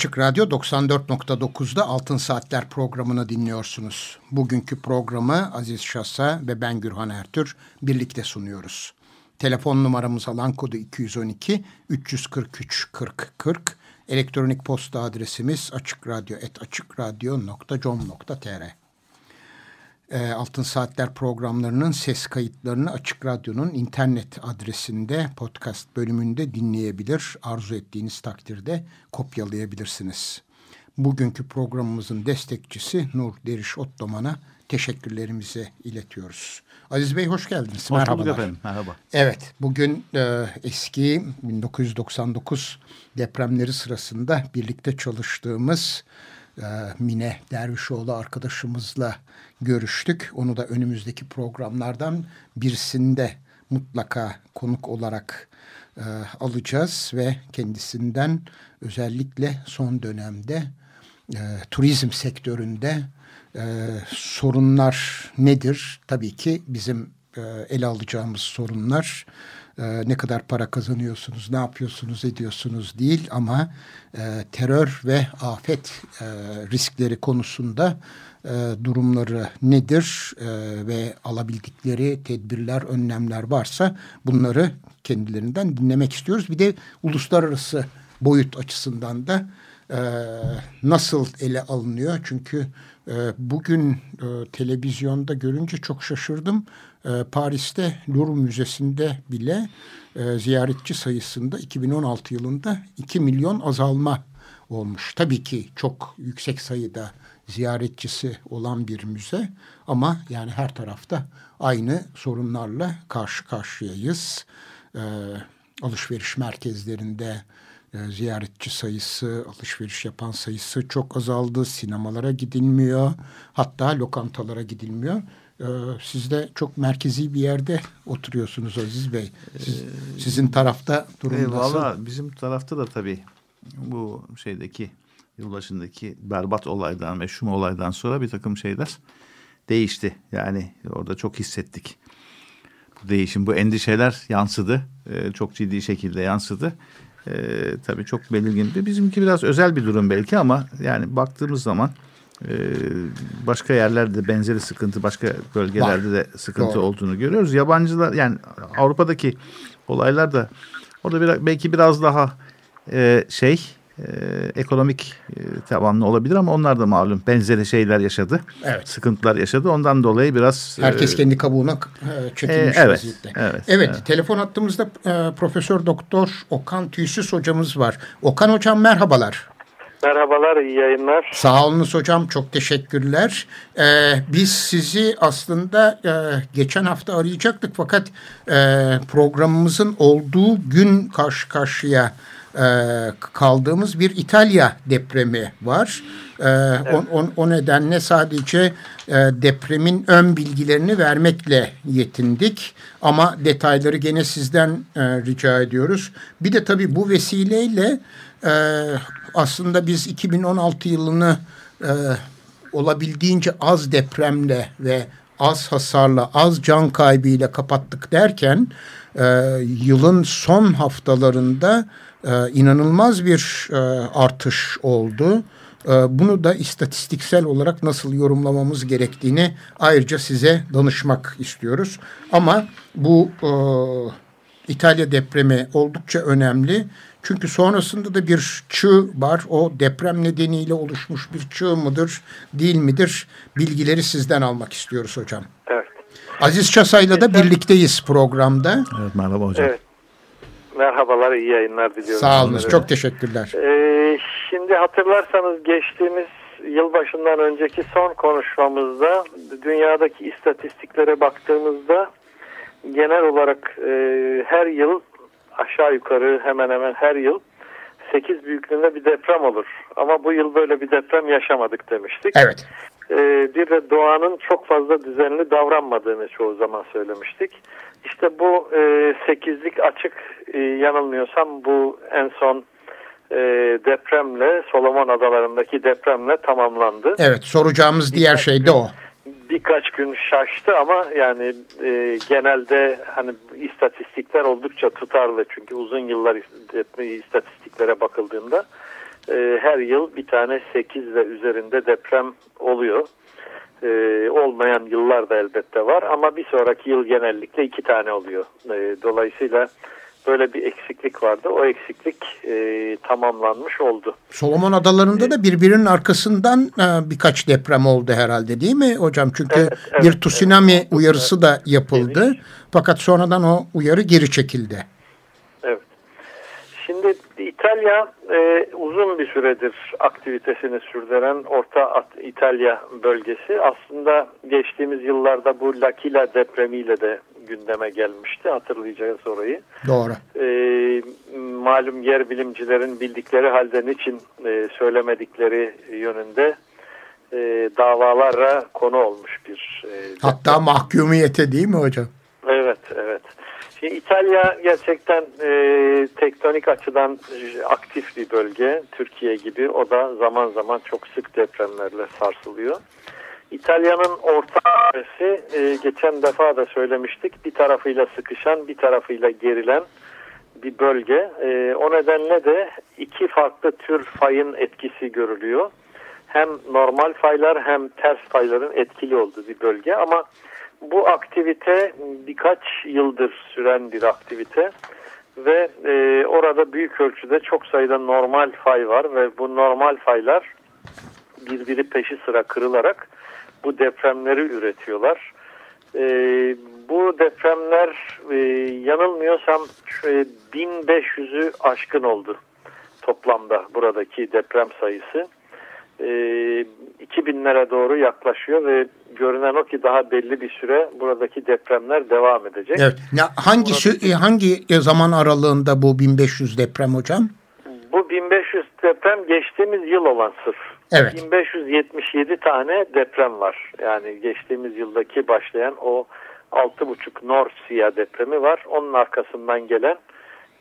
Açık Radyo 94.9'da Altın Saatler programını dinliyorsunuz. Bugünkü programı Aziz Şasa ve ben Gürhan Ertür birlikte sunuyoruz. Telefon numaramız alan kodu 212 343 40 40. Elektronik posta adresimiz açıkradyo.com.tr e, Altın Saatler programlarının ses kayıtlarını Açık Radyo'nun internet adresinde podcast bölümünde dinleyebilir. Arzu ettiğiniz takdirde kopyalayabilirsiniz. Bugünkü programımızın destekçisi Nur Deriş Ottoman'a teşekkürlerimizi iletiyoruz. Aziz Bey hoş geldiniz. Hoş Merhabalar. efendim. Merhaba. Evet bugün e, eski 1999 depremleri sırasında birlikte çalıştığımız e, Mine Dervişoğlu arkadaşımızla görüştük. Onu da önümüzdeki programlardan birisinde mutlaka konuk olarak e, alacağız ve kendisinden özellikle son dönemde e, turizm sektöründe e, sorunlar nedir? Tabii ki bizim e, ele alacağımız sorunlar e, ne kadar para kazanıyorsunuz, ne yapıyorsunuz, ediyorsunuz değil ama e, terör ve afet e, riskleri konusunda e, durumları nedir e, ve alabildikleri tedbirler, önlemler varsa bunları kendilerinden dinlemek istiyoruz. Bir de uluslararası boyut açısından da e, nasıl ele alınıyor? Çünkü e, bugün e, televizyonda görünce çok şaşırdım. E, Paris'te Louvre Müzesi'nde bile e, ziyaretçi sayısında 2016 yılında 2 milyon azalma olmuş. Tabii ki çok yüksek sayıda ziyaretçisi olan bir müze ama yani her tarafta aynı sorunlarla karşı karşıyayız. E, alışveriş merkezlerinde e, ziyaretçi sayısı, alışveriş yapan sayısı çok azaldı. Sinemalara gidilmiyor. Hatta lokantalara gidilmiyor. E, siz de çok merkezi bir yerde oturuyorsunuz Aziz Bey. Siz, sizin tarafta durum e, nasıl? Valla bizim tarafta da tabii bu şeydeki yılbaşındaki berbat olaydan, meşhum olaydan sonra bir takım şeyler değişti. Yani orada çok hissettik. Bu değişim, bu endişeler yansıdı. Ee, çok ciddi şekilde yansıdı. Ee, tabii çok belirgindi. Bizimki biraz özel bir durum belki ama yani baktığımız zaman e, başka yerlerde benzeri sıkıntı, başka bölgelerde Var. de sıkıntı Doğru. olduğunu görüyoruz. Yabancılar yani Avrupa'daki olaylar da orada biraz, belki biraz daha e, şey e, ekonomik e, tabanlı olabilir ama onlar da malum benzeri şeyler yaşadı. Evet. Sıkıntılar yaşadı. Ondan dolayı biraz... Herkes e, kendi kabuğuna e, çekilmiş e, evet, vaziyette. Evet, evet, evet. Telefon hattımızda e, Profesör Doktor Okan Tüysüz hocamız var. Okan hocam merhabalar. Merhabalar, iyi yayınlar. Sağ olunuz hocam, çok teşekkürler. Ee, biz sizi aslında e, geçen hafta arayacaktık fakat e, programımızın olduğu gün karşı karşıya e, kaldığımız bir İtalya depremi var. E, evet. o, o, o nedenle sadece e, depremin ön bilgilerini vermekle yetindik. Ama detayları gene sizden e, rica ediyoruz. Bir de tabii bu vesileyle e, aslında biz 2016 yılını e, olabildiğince az depremle ve az hasarla, az can kaybıyla kapattık derken e, yılın son haftalarında e, inanılmaz bir e, artış oldu. E, bunu da istatistiksel olarak nasıl yorumlamamız gerektiğini ayrıca size danışmak istiyoruz. Ama bu e, İtalya depremi oldukça önemli. Çünkü sonrasında da bir çığ var. O deprem nedeniyle oluşmuş bir çığ mıdır, değil midir? Bilgileri sizden almak istiyoruz hocam. Evet. Aziz Çasay'la da birlikteyiz programda. Evet merhaba hocam. Evet. Merhabalar, iyi yayınlar diliyorum. Sağ olun, çok teşekkürler. Ee, şimdi hatırlarsanız geçtiğimiz yılbaşından önceki son konuşmamızda dünyadaki istatistiklere baktığımızda genel olarak e, her yıl aşağı yukarı hemen hemen her yıl 8 büyüklüğünde bir deprem olur. Ama bu yıl böyle bir deprem yaşamadık demiştik. Evet. e, bir de doğanın çok fazla düzenli davranmadığını çoğu zaman söylemiştik. İşte bu e, sekizlik açık e, yanılmıyorsam bu en son e, depremle Solomon Adaları'ndaki depremle tamamlandı. Evet soracağımız diğer şey de o. Birkaç gün şaştı ama yani e, genelde hani istatistikler oldukça tutarlı çünkü uzun yıllar istatistiklere bakıldığında e, her yıl bir tane 8 ve üzerinde deprem oluyor. E, olmayan yıllar da elbette var ama bir sonraki yıl genellikle iki tane oluyor. E, dolayısıyla böyle bir eksiklik vardı. O eksiklik e, tamamlanmış oldu. Solomon Adaları'nda da birbirinin arkasından e, birkaç deprem oldu herhalde değil mi hocam? Çünkü evet, evet, bir tsunami evet. uyarısı da yapıldı. Evet. Fakat sonradan o uyarı geri çekildi. Şimdi İtalya e, uzun bir süredir aktivitesini sürdüren Orta İtalya bölgesi aslında geçtiğimiz yıllarda bu L'Aquila depremiyle de gündeme gelmişti hatırlayacağız orayı. Doğru. E, malum yer bilimcilerin bildikleri halde niçin e, söylemedikleri yönünde e, davalara konu olmuş bir. E, Hatta mahkumiyete değil mi hocam? Evet, evet. İtalya gerçekten e, tektonik açıdan aktif bir bölge. Türkiye gibi o da zaman zaman çok sık depremlerle sarsılıyor. İtalya'nın orta bölgesi e, geçen defa da söylemiştik bir tarafıyla sıkışan bir tarafıyla gerilen bir bölge. E, o nedenle de iki farklı tür fayın etkisi görülüyor. Hem normal faylar hem ters fayların etkili olduğu bir bölge ama aktivite birkaç yıldır süren bir aktivite ve e, orada büyük ölçüde çok sayıda normal fay var ve bu normal faylar birbiri peşi sıra kırılarak bu depremleri üretiyorlar. E, bu depremler e, yanılmıyorsam 1500'ü aşkın oldu toplamda buradaki deprem sayısı. 2000'lere e, doğru yaklaşıyor ve görünen o ki daha belli bir süre buradaki depremler devam edecek. Evet. Ya hangi Burada, e, hangi zaman aralığında bu 1500 deprem hocam? Bu 1500 deprem geçtiğimiz yıl olan sırf. Evet. 1577 tane deprem var. Yani geçtiğimiz yıldaki başlayan o 6,5 Norcia depremi var. Onun arkasından gelen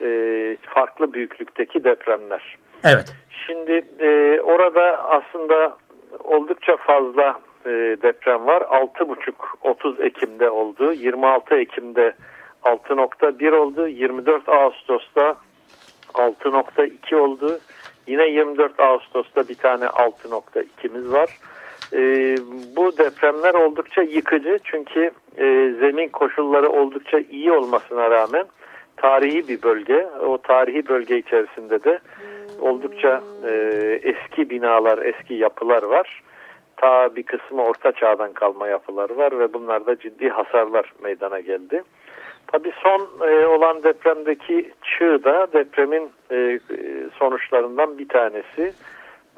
e, farklı büyüklükteki depremler. Evet. Şimdi e, orada aslında oldukça fazla e, deprem var. 6,5 30 Ekim'de oldu. 26 Ekim'de 6.1 oldu. 24 Ağustos'ta 6.2 oldu. Yine 24 Ağustos'ta bir tane 6.2'miz var. E, bu depremler oldukça yıkıcı çünkü e, zemin koşulları oldukça iyi olmasına rağmen tarihi bir bölge. O tarihi bölge içerisinde de oldukça e, eski binalar, eski yapılar var. Ta bir kısmı orta çağdan kalma yapılar var ve bunlarda ciddi hasarlar meydana geldi. Tabii son e, olan depremdeki çığ da depremin e, sonuçlarından bir tanesi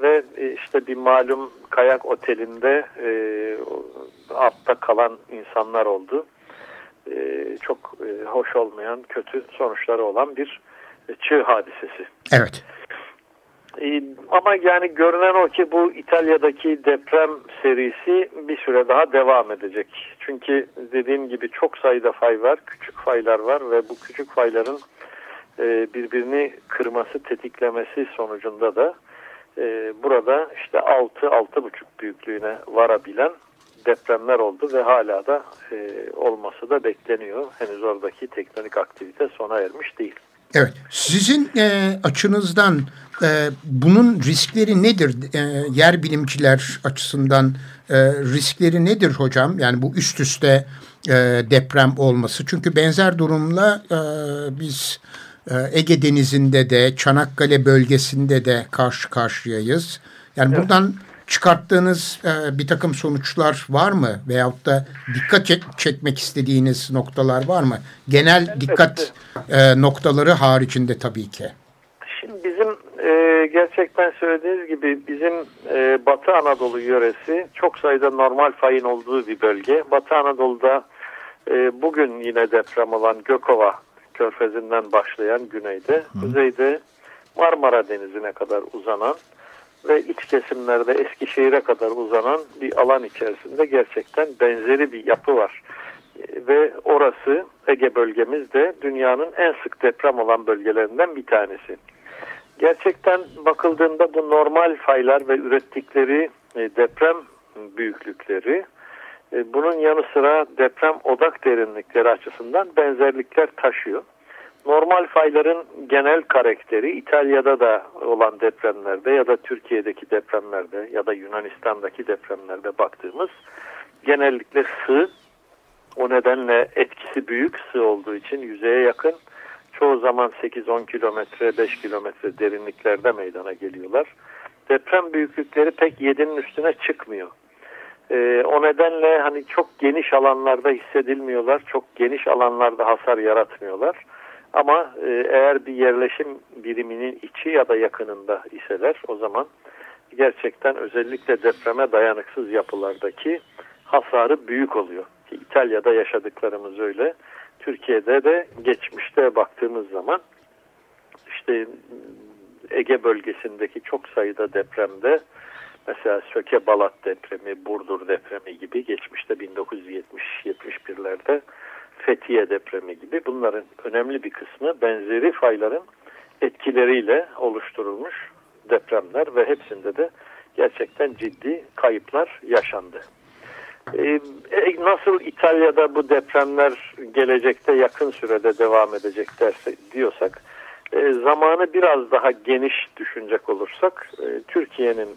ve e, işte bir malum kayak otelinde e, altta kalan insanlar oldu. E, çok e, hoş olmayan, kötü sonuçları olan bir e, çığ hadisesi. Evet. Ee, ama yani görünen o ki bu İtalya'daki deprem serisi bir süre daha devam edecek. Çünkü dediğim gibi çok sayıda fay var, küçük faylar var ve bu küçük fayların e, birbirini kırması, tetiklemesi sonucunda da e, burada işte 6-6,5 büyüklüğüne varabilen depremler oldu ve hala da e, olması da bekleniyor. Henüz oradaki tektonik aktivite sona ermiş değil. Evet, sizin e, açınızdan e, bunun riskleri nedir? E, yer bilimciler açısından e, riskleri nedir hocam? Yani bu üst üste e, deprem olması. Çünkü benzer durumla e, biz e, Ege Denizi'nde de Çanakkale bölgesinde de karşı karşıyayız. Yani evet. buradan çıkarttığınız e, bir takım sonuçlar var mı? Veyahut da dikkat çek çekmek istediğiniz noktalar var mı? Genel dikkat e, noktaları haricinde tabii ki. Gerçekten söylediğiniz gibi bizim e, Batı Anadolu yöresi çok sayıda normal fayın olduğu bir bölge. Batı Anadolu'da e, bugün yine deprem olan Gökova körfezinden başlayan güneyde, Hı. kuzeyde Marmara Denizi'ne kadar uzanan ve iç kesimlerde Eskişehir'e kadar uzanan bir alan içerisinde gerçekten benzeri bir yapı var. E, ve orası Ege bölgemiz de dünyanın en sık deprem olan bölgelerinden bir tanesi. Gerçekten bakıldığında bu normal faylar ve ürettikleri e, deprem büyüklükleri e, bunun yanı sıra deprem odak derinlikleri açısından benzerlikler taşıyor. Normal fayların genel karakteri İtalya'da da olan depremlerde ya da Türkiye'deki depremlerde ya da Yunanistan'daki depremlerde baktığımız genellikle sığ. O nedenle etkisi büyük sığ olduğu için yüzeye yakın. Çoğu zaman 8-10 kilometre, 5 kilometre derinliklerde meydana geliyorlar. Deprem büyüklükleri pek 7'nin üstüne çıkmıyor. Ee, o nedenle hani çok geniş alanlarda hissedilmiyorlar, çok geniş alanlarda hasar yaratmıyorlar. Ama e, eğer bir yerleşim biriminin içi ya da yakınında iseler o zaman gerçekten özellikle depreme dayanıksız yapılardaki hasarı büyük oluyor. İtalya'da yaşadıklarımız öyle. Türkiye'de de geçmişte baktığımız zaman işte Ege bölgesindeki çok sayıda depremde mesela Söke Balat depremi, Burdur depremi gibi geçmişte 1970-71'lerde Fethiye depremi gibi bunların önemli bir kısmı benzeri fayların etkileriyle oluşturulmuş depremler ve hepsinde de gerçekten ciddi kayıplar yaşandı. Ee, nasıl İtalya'da bu depremler gelecekte yakın sürede devam edecek derse, diyorsak e, zamanı biraz daha geniş düşünecek olursak e, Türkiye'nin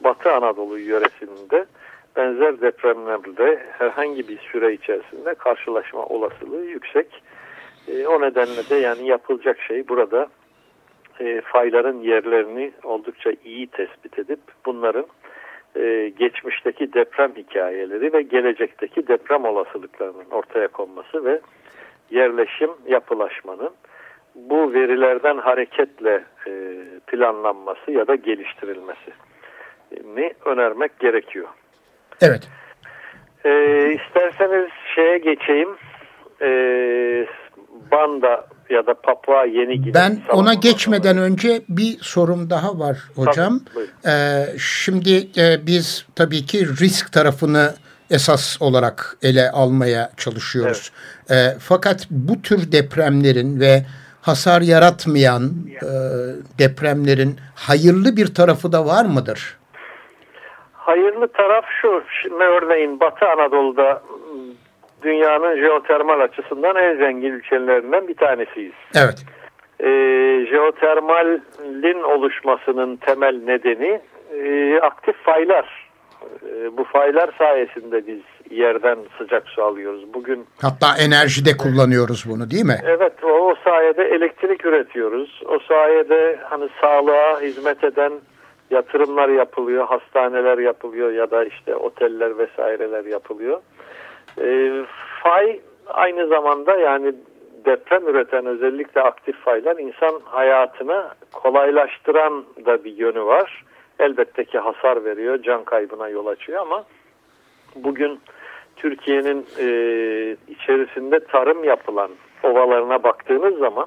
Batı Anadolu yöresinde benzer depremlerle herhangi bir süre içerisinde karşılaşma olasılığı yüksek. E, o nedenle de yani yapılacak şey burada e, fayların yerlerini oldukça iyi tespit edip bunların e, geçmişteki deprem hikayeleri ve gelecekteki deprem olasılıklarının ortaya konması ve yerleşim yapılaşmanın bu verilerden hareketle e, planlanması ya da geliştirilmesi ni önermek gerekiyor. Evet. Ee, isterseniz şeye geçeyim. Ee, Banda ya da Papua Yeni Gine. Ben ona geçmeden önce bir sorum daha var hocam. Tabii, ee, şimdi e, biz tabii ki risk tarafını esas olarak ele almaya çalışıyoruz. Evet. E, fakat bu tür depremlerin ve hasar yaratmayan e, depremlerin hayırlı bir tarafı da var mıdır? Hayırlı taraf şu, şimdi örneğin Batı Anadolu'da dünyanın jeotermal açısından en zengin ülkelerinden bir tanesiyiz. Evet. E, jeotermalin oluşmasının temel nedeni e, aktif faylar. E, bu faylar sayesinde biz yerden sıcak su alıyoruz. Bugün hatta enerjide kullanıyoruz bunu değil mi? Evet, o, o sayede elektrik üretiyoruz. O sayede hani sağlığa hizmet eden yatırımlar yapılıyor, hastaneler yapılıyor ya da işte oteller vesaireler yapılıyor. E, fay aynı zamanda yani deprem üreten özellikle aktif faylar insan hayatını kolaylaştıran da bir yönü var. Elbette ki hasar veriyor, can kaybına yol açıyor ama bugün Türkiye'nin e, içerisinde tarım yapılan ovalarına baktığınız zaman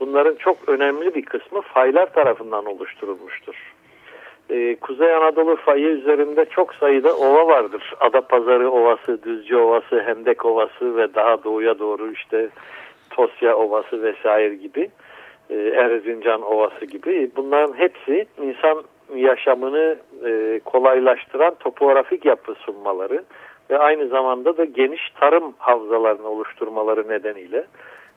bunların çok önemli bir kısmı faylar tarafından oluşturulmuştur e, Kuzey Anadolu fayı üzerinde çok sayıda ova vardır. Adapazarı Ovası, Düzce Ovası, Hendek Ovası ve daha doğuya doğru işte Tosya Ovası vesaire gibi e, Erzincan Ovası gibi bunların hepsi insan yaşamını e, kolaylaştıran topografik yapı sunmaları ve aynı zamanda da geniş tarım havzalarını oluşturmaları nedeniyle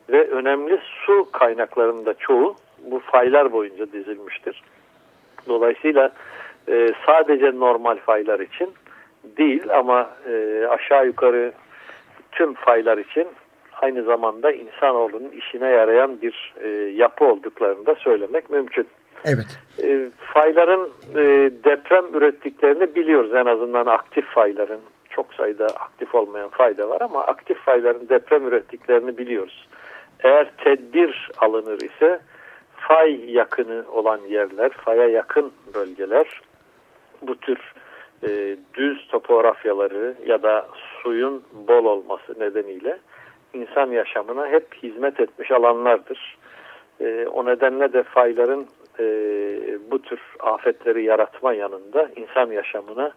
ve önemli su kaynaklarında çoğu bu faylar boyunca dizilmiştir. Dolayısıyla e, sadece normal faylar için değil ama e, aşağı yukarı tüm faylar için aynı zamanda insanoğlunun işine yarayan bir e, yapı olduklarını da söylemek mümkün. Evet. E, fayların e, deprem ürettiklerini biliyoruz en azından aktif fayların. Çok sayıda aktif olmayan fayda var ama aktif fayların deprem ürettiklerini biliyoruz. Eğer tedbir alınır ise fay yakını olan yerler, faya yakın bölgeler bu tür e, düz topografyaları ya da suyun bol olması nedeniyle insan yaşamına hep hizmet etmiş alanlardır. E, o nedenle de fayların e, bu tür afetleri yaratma yanında insan yaşamına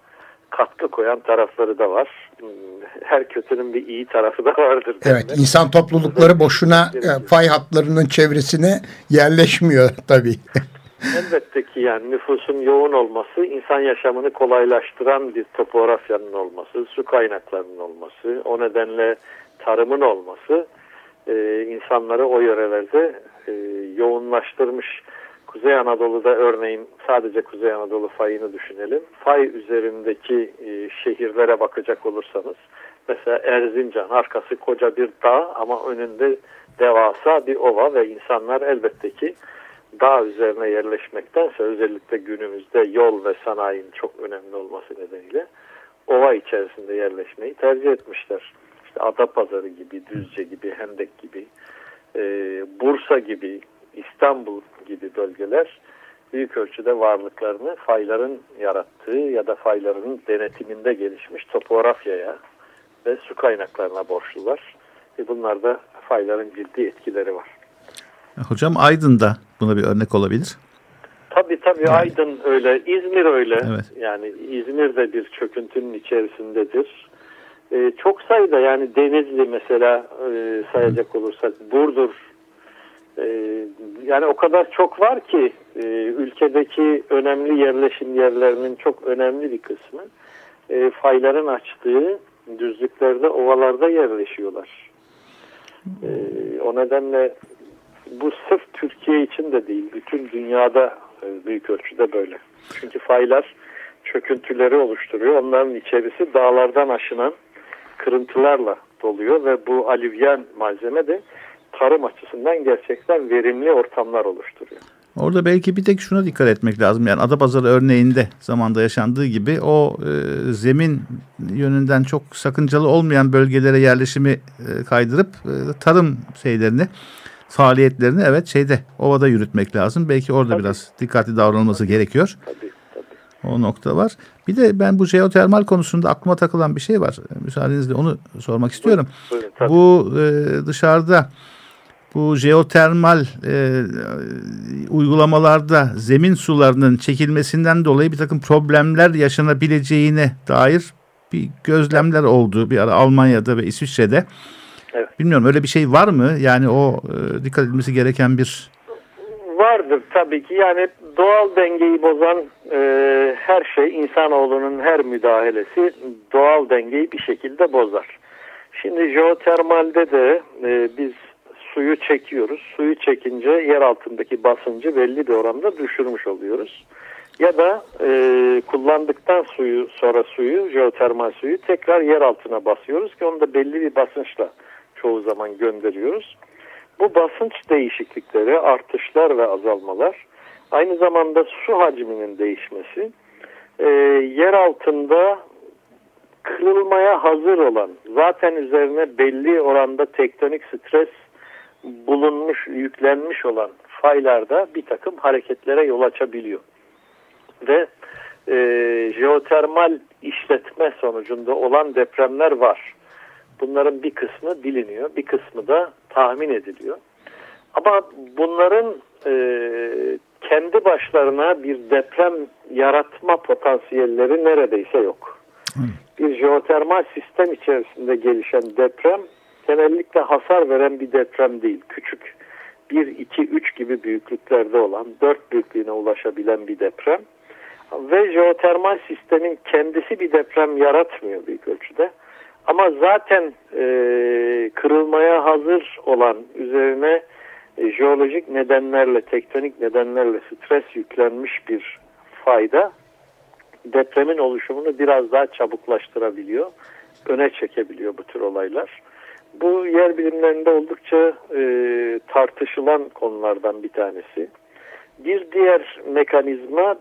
katkı koyan tarafları da var. Her kötünün bir iyi tarafı da vardır. Evet, derler. insan toplulukları boşuna e, fay hatlarının çevresine yerleşmiyor tabii. Elbette ki yani nüfusun yoğun olması, insan yaşamını kolaylaştıran bir topografyanın olması, su kaynaklarının olması, o nedenle tarımın olması e, insanları o yörelerde e, yoğunlaştırmış. Kuzey Anadolu'da örneğin sadece Kuzey Anadolu fayını düşünelim. Fay üzerindeki e, şehirlere bakacak olursanız mesela Erzincan arkası koca bir dağ ama önünde devasa bir ova ve insanlar elbette ki dağ üzerine yerleşmektense özellikle günümüzde yol ve sanayinin çok önemli olması nedeniyle ova içerisinde yerleşmeyi tercih etmişler. İşte Adapazarı gibi, Düzce gibi, Hendek gibi, e, Bursa gibi, İstanbul gibi bölgeler büyük ölçüde varlıklarını fayların yarattığı ya da fayların denetiminde gelişmiş topografyaya ve su kaynaklarına borçlular. E bunlar da fayların ciddi etkileri var. Hocam Aydın'da buna bir örnek olabilir. Tabii tabii yani. Aydın öyle, İzmir öyle. Evet. Yani İzmir de bir çöküntünün içerisindedir. Ee, çok sayıda yani Denizli mesela e, sayacak olursak Burdur yani o kadar çok var ki e, ülkedeki önemli yerleşim yerlerinin çok önemli bir kısmı e, fayların açtığı düzlüklerde, ovalarda yerleşiyorlar. E, o nedenle bu sırf Türkiye için de değil, bütün dünyada e, büyük ölçüde böyle. Çünkü faylar çöküntüleri oluşturuyor. Onların içerisi dağlardan aşınan kırıntılarla doluyor ve bu alüvyen malzeme de tarım açısından gerçekten verimli ortamlar oluşturuyor. Orada belki bir tek şuna dikkat etmek lazım. Yani Adapazarı örneğinde zamanda yaşandığı gibi o e, zemin yönünden çok sakıncalı olmayan bölgelere yerleşimi e, kaydırıp e, tarım şeylerini faaliyetlerini evet şeyde ovada yürütmek lazım. Belki orada tabii. biraz dikkatli davranılması tabii. gerekiyor. Tabii, tabii. O nokta var. Bir de ben bu jeotermal konusunda aklıma takılan bir şey var. Müsaadenizle onu sormak istiyorum. Buyurun, buyurun, bu e, dışarıda bu jeotermal e, uygulamalarda zemin sularının çekilmesinden dolayı bir takım problemler yaşanabileceğine dair bir gözlemler oldu bir ara Almanya'da ve İsviçre'de. Evet. Bilmiyorum öyle bir şey var mı? Yani o e, dikkat edilmesi gereken bir... Vardır tabii ki. Yani doğal dengeyi bozan e, her şey insanoğlunun her müdahalesi doğal dengeyi bir şekilde bozar. Şimdi jeotermalde de e, biz suyu çekiyoruz. Suyu çekince yer altındaki basıncı belli bir oranda düşürmüş oluyoruz. Ya da e, kullandıktan suyu sonra suyu, jeotermal suyu tekrar yer altına basıyoruz ki onu da belli bir basınçla çoğu zaman gönderiyoruz. Bu basınç değişiklikleri, artışlar ve azalmalar aynı zamanda su hacminin değişmesi e, yer altında kırılmaya hazır olan zaten üzerine belli oranda tektonik stres bulunmuş, yüklenmiş olan faylarda bir takım hareketlere yol açabiliyor. Ve e, jeotermal işletme sonucunda olan depremler var. Bunların bir kısmı biliniyor, bir kısmı da tahmin ediliyor. Ama bunların e, kendi başlarına bir deprem yaratma potansiyelleri neredeyse yok. Bir jeotermal sistem içerisinde gelişen deprem genellikle hasar veren bir deprem değil. Küçük 1, 2, 3 gibi büyüklüklerde olan 4 büyüklüğüne ulaşabilen bir deprem. Ve jeotermal sistemin kendisi bir deprem yaratmıyor büyük ölçüde. Ama zaten e, kırılmaya hazır olan üzerine e, jeolojik nedenlerle, tektonik nedenlerle stres yüklenmiş bir fayda depremin oluşumunu biraz daha çabuklaştırabiliyor. Öne çekebiliyor bu tür olaylar. Bu yer bilimlerinde oldukça e, tartışılan konulardan bir tanesi. Bir diğer mekanizma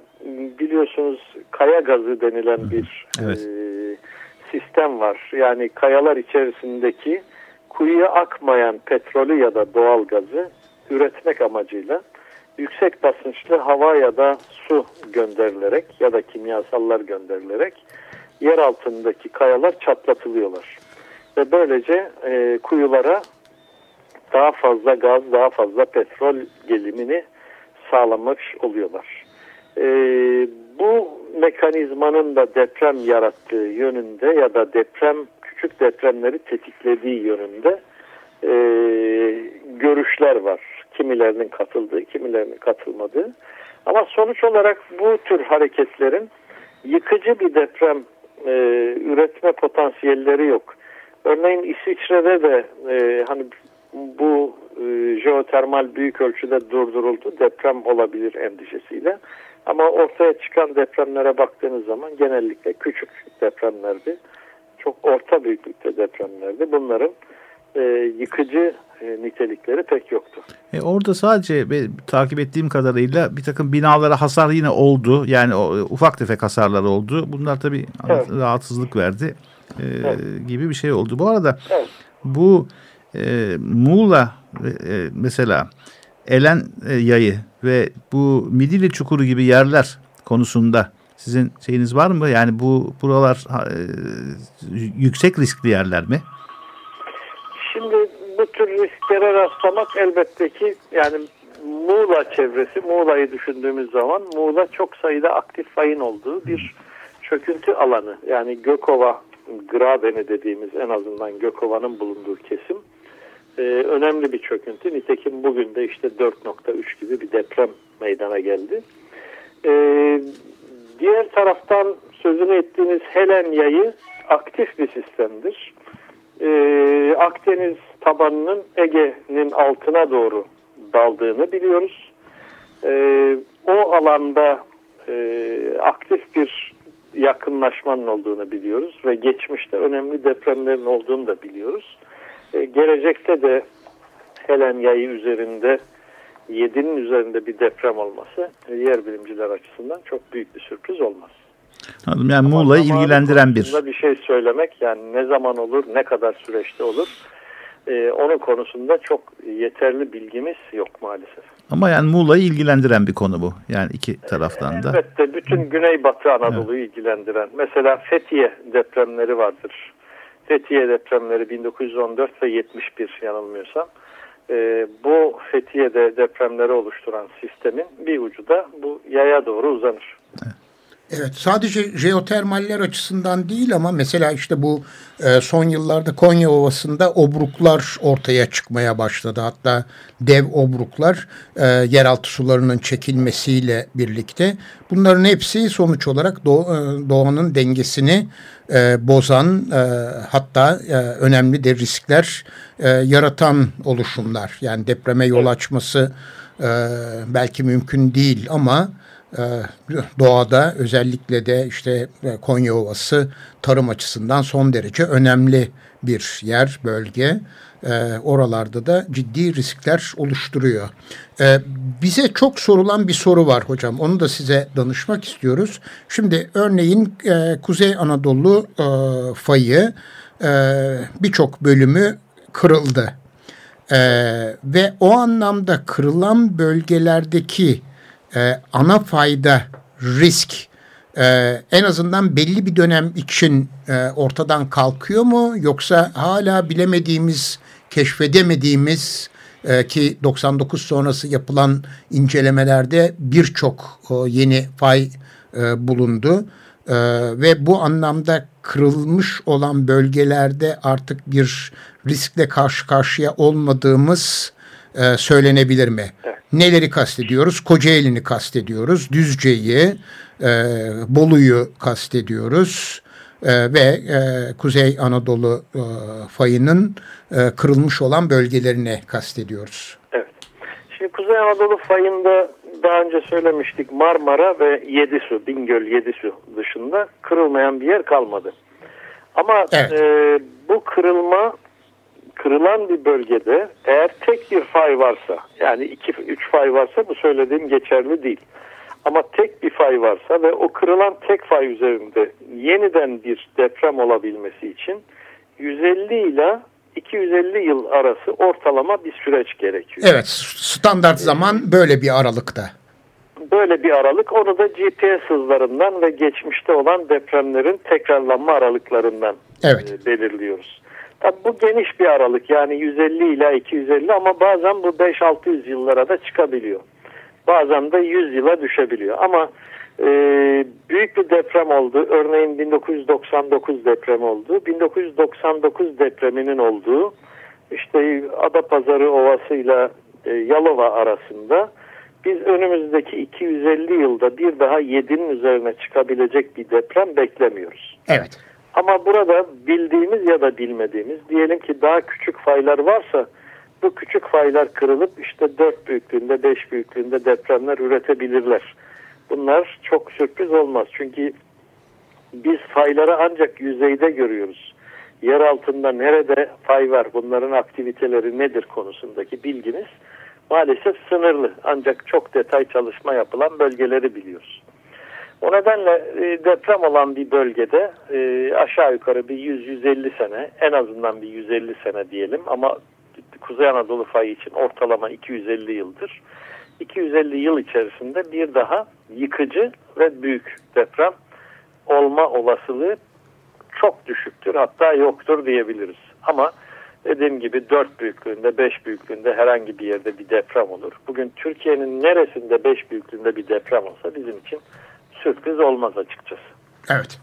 biliyorsunuz kaya gazı denilen bir evet. e, sistem var. Yani kayalar içerisindeki kuyuya akmayan petrolü ya da doğal gazı üretmek amacıyla yüksek basınçlı hava ya da su gönderilerek ya da kimyasallar gönderilerek yer altındaki kayalar çatlatılıyorlar. Ve böylece e, kuyulara daha fazla gaz, daha fazla petrol gelimini sağlamış oluyorlar. E, bu mekanizmanın da deprem yarattığı yönünde ya da deprem küçük depremleri tetiklediği yönünde e, görüşler var. Kimilerinin katıldığı, kimilerinin katılmadığı. Ama sonuç olarak bu tür hareketlerin yıkıcı bir deprem e, üretme potansiyelleri yok. Örneğin İsviçre'de de e, hani bu e, jeotermal büyük ölçüde durduruldu. Deprem olabilir endişesiyle. Ama ortaya çıkan depremlere baktığınız zaman genellikle küçük depremlerdi. Çok orta büyüklükte depremlerdi. Bunların e, yıkıcı e, nitelikleri pek yoktu. E orada sadece be, takip ettiğim kadarıyla bir takım binalara hasar yine oldu. Yani o, ufak tefek hasarlar oldu. Bunlar tabii evet. rahatsızlık verdi e, evet. gibi bir şey oldu. Bu arada evet. bu e, Muğla e, mesela Elen e, yayı ve bu Midilli çukuru gibi yerler konusunda sizin şeyiniz var mı? Yani bu buralar e, yüksek riskli yerler mi? Şimdi bu tür risklere rastlamak elbette ki yani Muğla çevresi, Muğla'yı düşündüğümüz zaman Muğla çok sayıda aktif fayın olduğu bir çöküntü alanı. Yani Gökova, Grabeni dediğimiz en azından Gökova'nın bulunduğu kesim e, önemli bir çöküntü. Nitekim bugün de işte 4.3 gibi bir deprem meydana geldi. E, diğer taraftan sözünü ettiğiniz Helen yayı aktif bir sistemdir. E, Akdeniz tabanının Ege'nin altına doğru daldığını biliyoruz. E, o alanda e, aktif bir yakınlaşmanın olduğunu biliyoruz ve geçmişte önemli depremlerin olduğunu da biliyoruz. E, gelecekte de Helen yayı üzerinde 7'nin üzerinde bir deprem olması yer bilimciler açısından çok büyük bir sürpriz olmaz. Anladım. Yani Muğla'yı ilgilendiren bir. bir şey söylemek yani ne zaman olur, ne kadar süreçte olur e, onun konusunda çok yeterli bilgimiz yok maalesef. Ama yani Muğla'yı ilgilendiren bir konu bu. Yani iki taraftan da. Elbette bütün Güneybatı Anadolu'yu evet. ilgilendiren. Mesela Fethiye depremleri vardır. Fethiye depremleri 1914 ve 71 yanılmıyorsam. E, bu Fethiye'de depremleri oluşturan sistemin bir ucu da bu yaya doğru uzanır. Evet. Evet sadece jeotermaller açısından değil ama mesela işte bu e, son yıllarda Konya Ovası'nda obruklar ortaya çıkmaya başladı. Hatta dev obruklar e, yeraltı sularının çekilmesiyle birlikte. Bunların hepsi sonuç olarak doğ, e, doğanın dengesini e, bozan e, hatta e, önemli de riskler e, yaratan oluşumlar. Yani depreme yol açması e, belki mümkün değil ama doğada özellikle de işte e, Konya Ovası tarım açısından son derece önemli bir yer, bölge. Ee, oralarda da ciddi riskler oluşturuyor. Ee, bize çok sorulan bir soru var hocam. Onu da size danışmak istiyoruz. Şimdi örneğin e, Kuzey Anadolu e, fayı birçok bölümü kırıldı. Ve o anlamda kırılan bölgelerdeki e, ana fayda risk e, en azından belli bir dönem için e, ortadan kalkıyor mu? Yoksa hala bilemediğimiz keşfedemediğimiz e, ki 99 sonrası yapılan incelemelerde birçok e, yeni fay e, bulundu. E, ve bu anlamda kırılmış olan bölgelerde artık bir riskle karşı karşıya olmadığımız e, söylenebilir mi? Evet. Neleri kastediyoruz? Kocaeli'ni kastediyoruz, Düzce'yi, e, Bolu'yu kastediyoruz e, ve e, Kuzey Anadolu e, fayının e, kırılmış olan bölgelerini kastediyoruz. Evet. Şimdi Kuzey Anadolu fayında daha önce söylemiştik Marmara ve Yedisu, Bingöl Yedisu dışında kırılmayan bir yer kalmadı. Ama evet. e, bu kırılma kırılan bir bölgede eğer tek bir fay varsa yani iki üç fay varsa bu söylediğim geçerli değil. Ama tek bir fay varsa ve o kırılan tek fay üzerinde yeniden bir deprem olabilmesi için 150 ile 250 yıl arası ortalama bir süreç gerekiyor. Evet standart zaman böyle bir aralıkta. Böyle bir aralık onu da GPS hızlarından ve geçmişte olan depremlerin tekrarlanma aralıklarından evet. E, belirliyoruz. Tabii bu geniş bir aralık yani 150 ila 250 ama bazen bu 5-600 yıllara da çıkabiliyor. bazen de 100 yıla düşebiliyor. Ama e, büyük bir deprem oldu. Örneğin 1999 depremi oldu. 1999 depreminin olduğu işte Adapazarı Ovası ile Yalova arasında biz önümüzdeki 250 yılda bir daha 7'nin üzerine çıkabilecek bir deprem beklemiyoruz. Evet. Ama burada bildiğimiz ya da bilmediğimiz diyelim ki daha küçük faylar varsa bu küçük faylar kırılıp işte 4 büyüklüğünde 5 büyüklüğünde depremler üretebilirler. Bunlar çok sürpriz olmaz. Çünkü biz fayları ancak yüzeyde görüyoruz. Yer altında nerede fay var bunların aktiviteleri nedir konusundaki bilgimiz maalesef sınırlı. Ancak çok detay çalışma yapılan bölgeleri biliyoruz. O nedenle e, deprem olan bir bölgede e, aşağı yukarı bir 100-150 sene en azından bir 150 sene diyelim ama Kuzey Anadolu fayı için ortalama 250 yıldır. 250 yıl içerisinde bir daha yıkıcı ve büyük deprem olma olasılığı çok düşüktür hatta yoktur diyebiliriz. Ama dediğim gibi 4 büyüklüğünde 5 büyüklüğünde herhangi bir yerde bir deprem olur. Bugün Türkiye'nin neresinde 5 büyüklüğünde bir deprem olsa bizim için sürpriz olmaz açıkçası. Evet.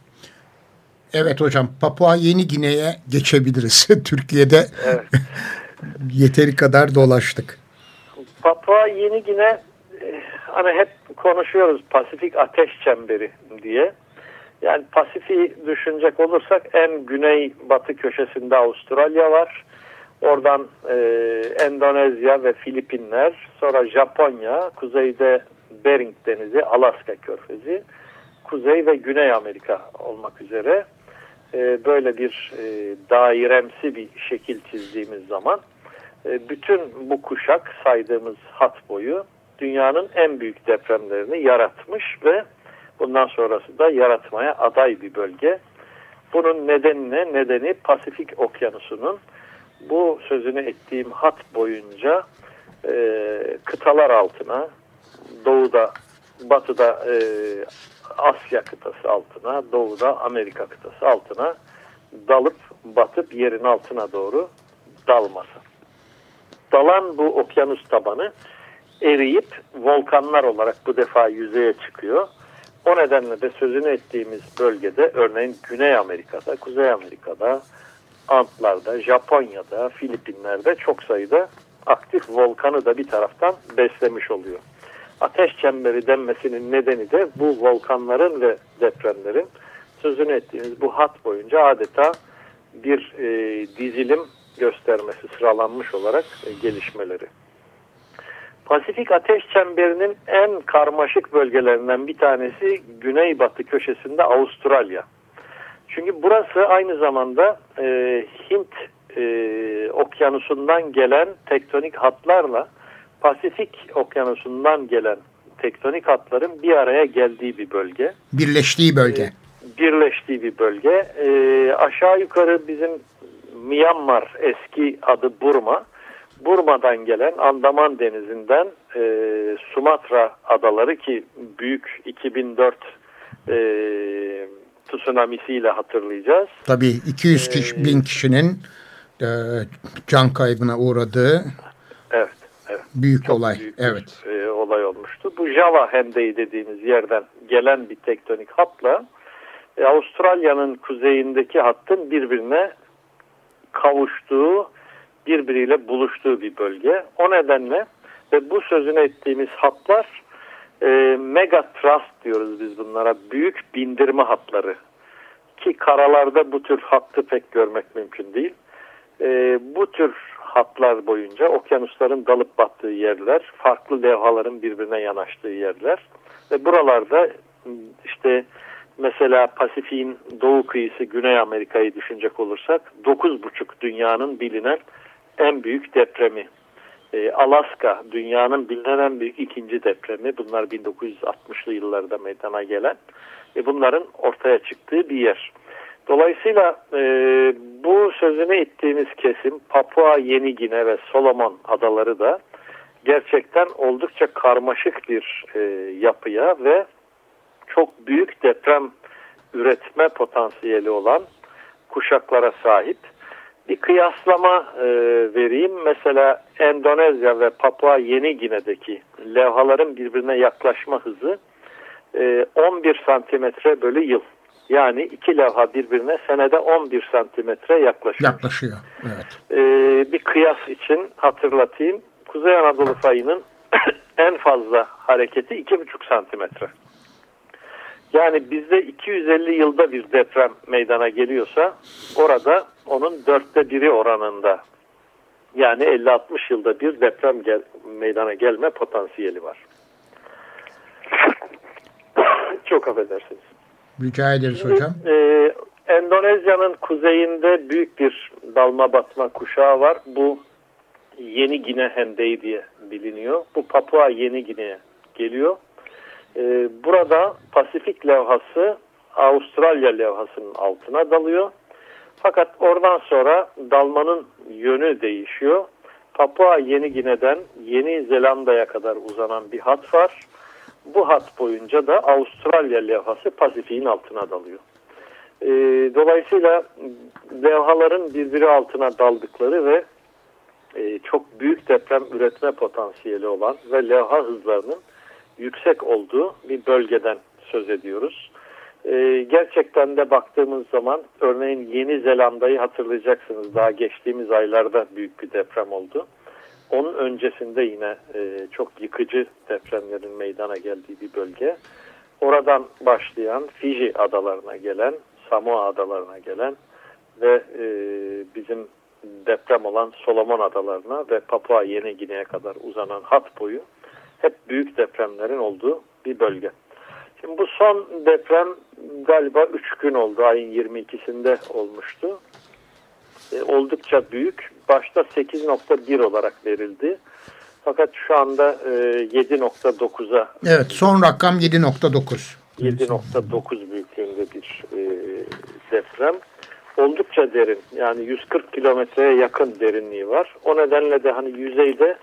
Evet hocam Papua Yeni Gine'ye geçebiliriz. Türkiye'de evet. yeteri kadar dolaştık. Papua Yeni Gine e, hani hep konuşuyoruz Pasifik Ateş Çemberi diye. Yani Pasifik'i düşünecek olursak en güney batı köşesinde Avustralya var. Oradan e, Endonezya ve Filipinler, sonra Japonya, kuzeyde Bering Denizi, Alaska Körfezi, Kuzey ve Güney Amerika olmak üzere e, böyle bir e, dairemsi bir şekil çizdiğimiz zaman e, bütün bu kuşak saydığımız hat boyu dünyanın en büyük depremlerini yaratmış ve bundan sonrası da yaratmaya aday bir bölge. Bunun nedeni ne? Nedeni Pasifik Okyanusu'nun bu sözünü ettiğim hat boyunca e, kıtalar altına doğuda, batıda e, Asya kıtası altına, doğuda Amerika kıtası altına dalıp batıp yerin altına doğru dalması. Dalan bu okyanus tabanı eriyip volkanlar olarak bu defa yüzeye çıkıyor. O nedenle de sözünü ettiğimiz bölgede örneğin Güney Amerika'da, Kuzey Amerika'da, Antlar'da, Japonya'da, Filipinler'de çok sayıda aktif volkanı da bir taraftan beslemiş oluyor. Ateş çemberi denmesinin nedeni de bu volkanların ve depremlerin sözünü ettiğimiz bu hat boyunca adeta bir e, dizilim göstermesi sıralanmış olarak e, gelişmeleri. Pasifik ateş çemberinin en karmaşık bölgelerinden bir tanesi güneybatı köşesinde Avustralya. Çünkü burası aynı zamanda e, Hint e, okyanusundan gelen tektonik hatlarla Pasifik okyanusundan gelen tektonik hatların bir araya geldiği bir bölge. Birleştiği bölge. E, birleştiği bir bölge. E, aşağı yukarı bizim Myanmar eski adı Burma Burma'dan gelen Andaman Denizi'nden e, Sumatra adaları ki büyük 2004 e, tsunamisiyle hatırlayacağız. Tabii 200 kişi, ee, bin kişinin e, can kaybına uğradığı evet. Büyük Çok olay. Büyük evet. Bir, e, olay olmuştu. Bu Java Hendeyi dediğimiz yerden gelen bir tektonik hatla e, Avustralya'nın kuzeyindeki hattın birbirine kavuştuğu birbiriyle buluştuğu bir bölge. O nedenle ve bu sözünü ettiğimiz hatlar e, mega trust diyoruz biz bunlara. Büyük bindirme hatları. Ki karalarda bu tür hattı pek görmek mümkün değil. E, bu tür hatlar boyunca okyanusların dalıp battığı yerler, farklı levhaların birbirine yanaştığı yerler ve buralarda işte mesela Pasifik'in doğu kıyısı Güney Amerika'yı düşünecek olursak 9,5 dünyanın bilinen en büyük depremi. E, Alaska dünyanın bilinen en büyük ikinci depremi. Bunlar 1960'lı yıllarda meydana gelen. E, bunların ortaya çıktığı bir yer. Dolayısıyla e, bu sözünü ettiğimiz kesim Papua Yeni Gine ve Solomon adaları da gerçekten oldukça karmaşık bir e, yapıya ve çok büyük deprem üretme potansiyeli olan kuşaklara sahip. Bir kıyaslama e, vereyim. Mesela Endonezya ve Papua Yeni Gine'deki levhaların birbirine yaklaşma hızı e, 11 santimetre bölü yıl. Yani iki levha birbirine senede 11 santimetre yaklaşıyor. Yaklaşıyor, evet. E, bir kıyas için hatırlatayım. Kuzey Anadolu fayının en fazla hareketi 2,5 santimetre. Yani bizde 250 yılda bir deprem meydana geliyorsa orada onun dörtte biri oranında yani 50-60 yılda bir deprem gel meydana gelme potansiyeli var. Çok affedersiniz. Rica ederiz hocam. Ee, Endonezya'nın kuzeyinde büyük bir dalma batma kuşağı var. Bu Yeni Gine Hendeyi diye biliniyor. Bu Papua Yeni Gine'ye geliyor. Ee, burada Pasifik levhası Avustralya levhasının altına dalıyor. Fakat oradan sonra dalmanın yönü değişiyor. Papua Yeni Gine'den Yeni Zelanda'ya kadar uzanan bir hat var. Bu hat boyunca da Avustralya levhası Pasifik'in altına dalıyor. E, dolayısıyla levhaların birbiri altına daldıkları ve e, çok büyük deprem üretme potansiyeli olan ve levha hızlarının yüksek olduğu bir bölgeden söz ediyoruz. E, gerçekten de baktığımız zaman örneğin Yeni Zelanda'yı hatırlayacaksınız. Daha geçtiğimiz aylarda büyük bir deprem oldu. Onun öncesinde yine e, çok yıkıcı depremlerin meydana geldiği bir bölge. Oradan başlayan Fiji adalarına gelen, Samoa adalarına gelen ve e, bizim deprem olan Solomon adalarına ve Papua Yeni Gine'ye kadar uzanan hat boyu hep büyük depremlerin olduğu bir bölge. Şimdi bu son deprem galiba 3 gün oldu. Ayın 22'sinde olmuştu. E, oldukça büyük. Başta 8.1 olarak verildi. Fakat şu anda e, 7.9'a Evet son rakam 7.9. 7.9 büyüklüğünde bir e, deprem. Oldukça derin. Yani 140 kilometreye yakın derinliği var. O nedenle de hani yüzeyde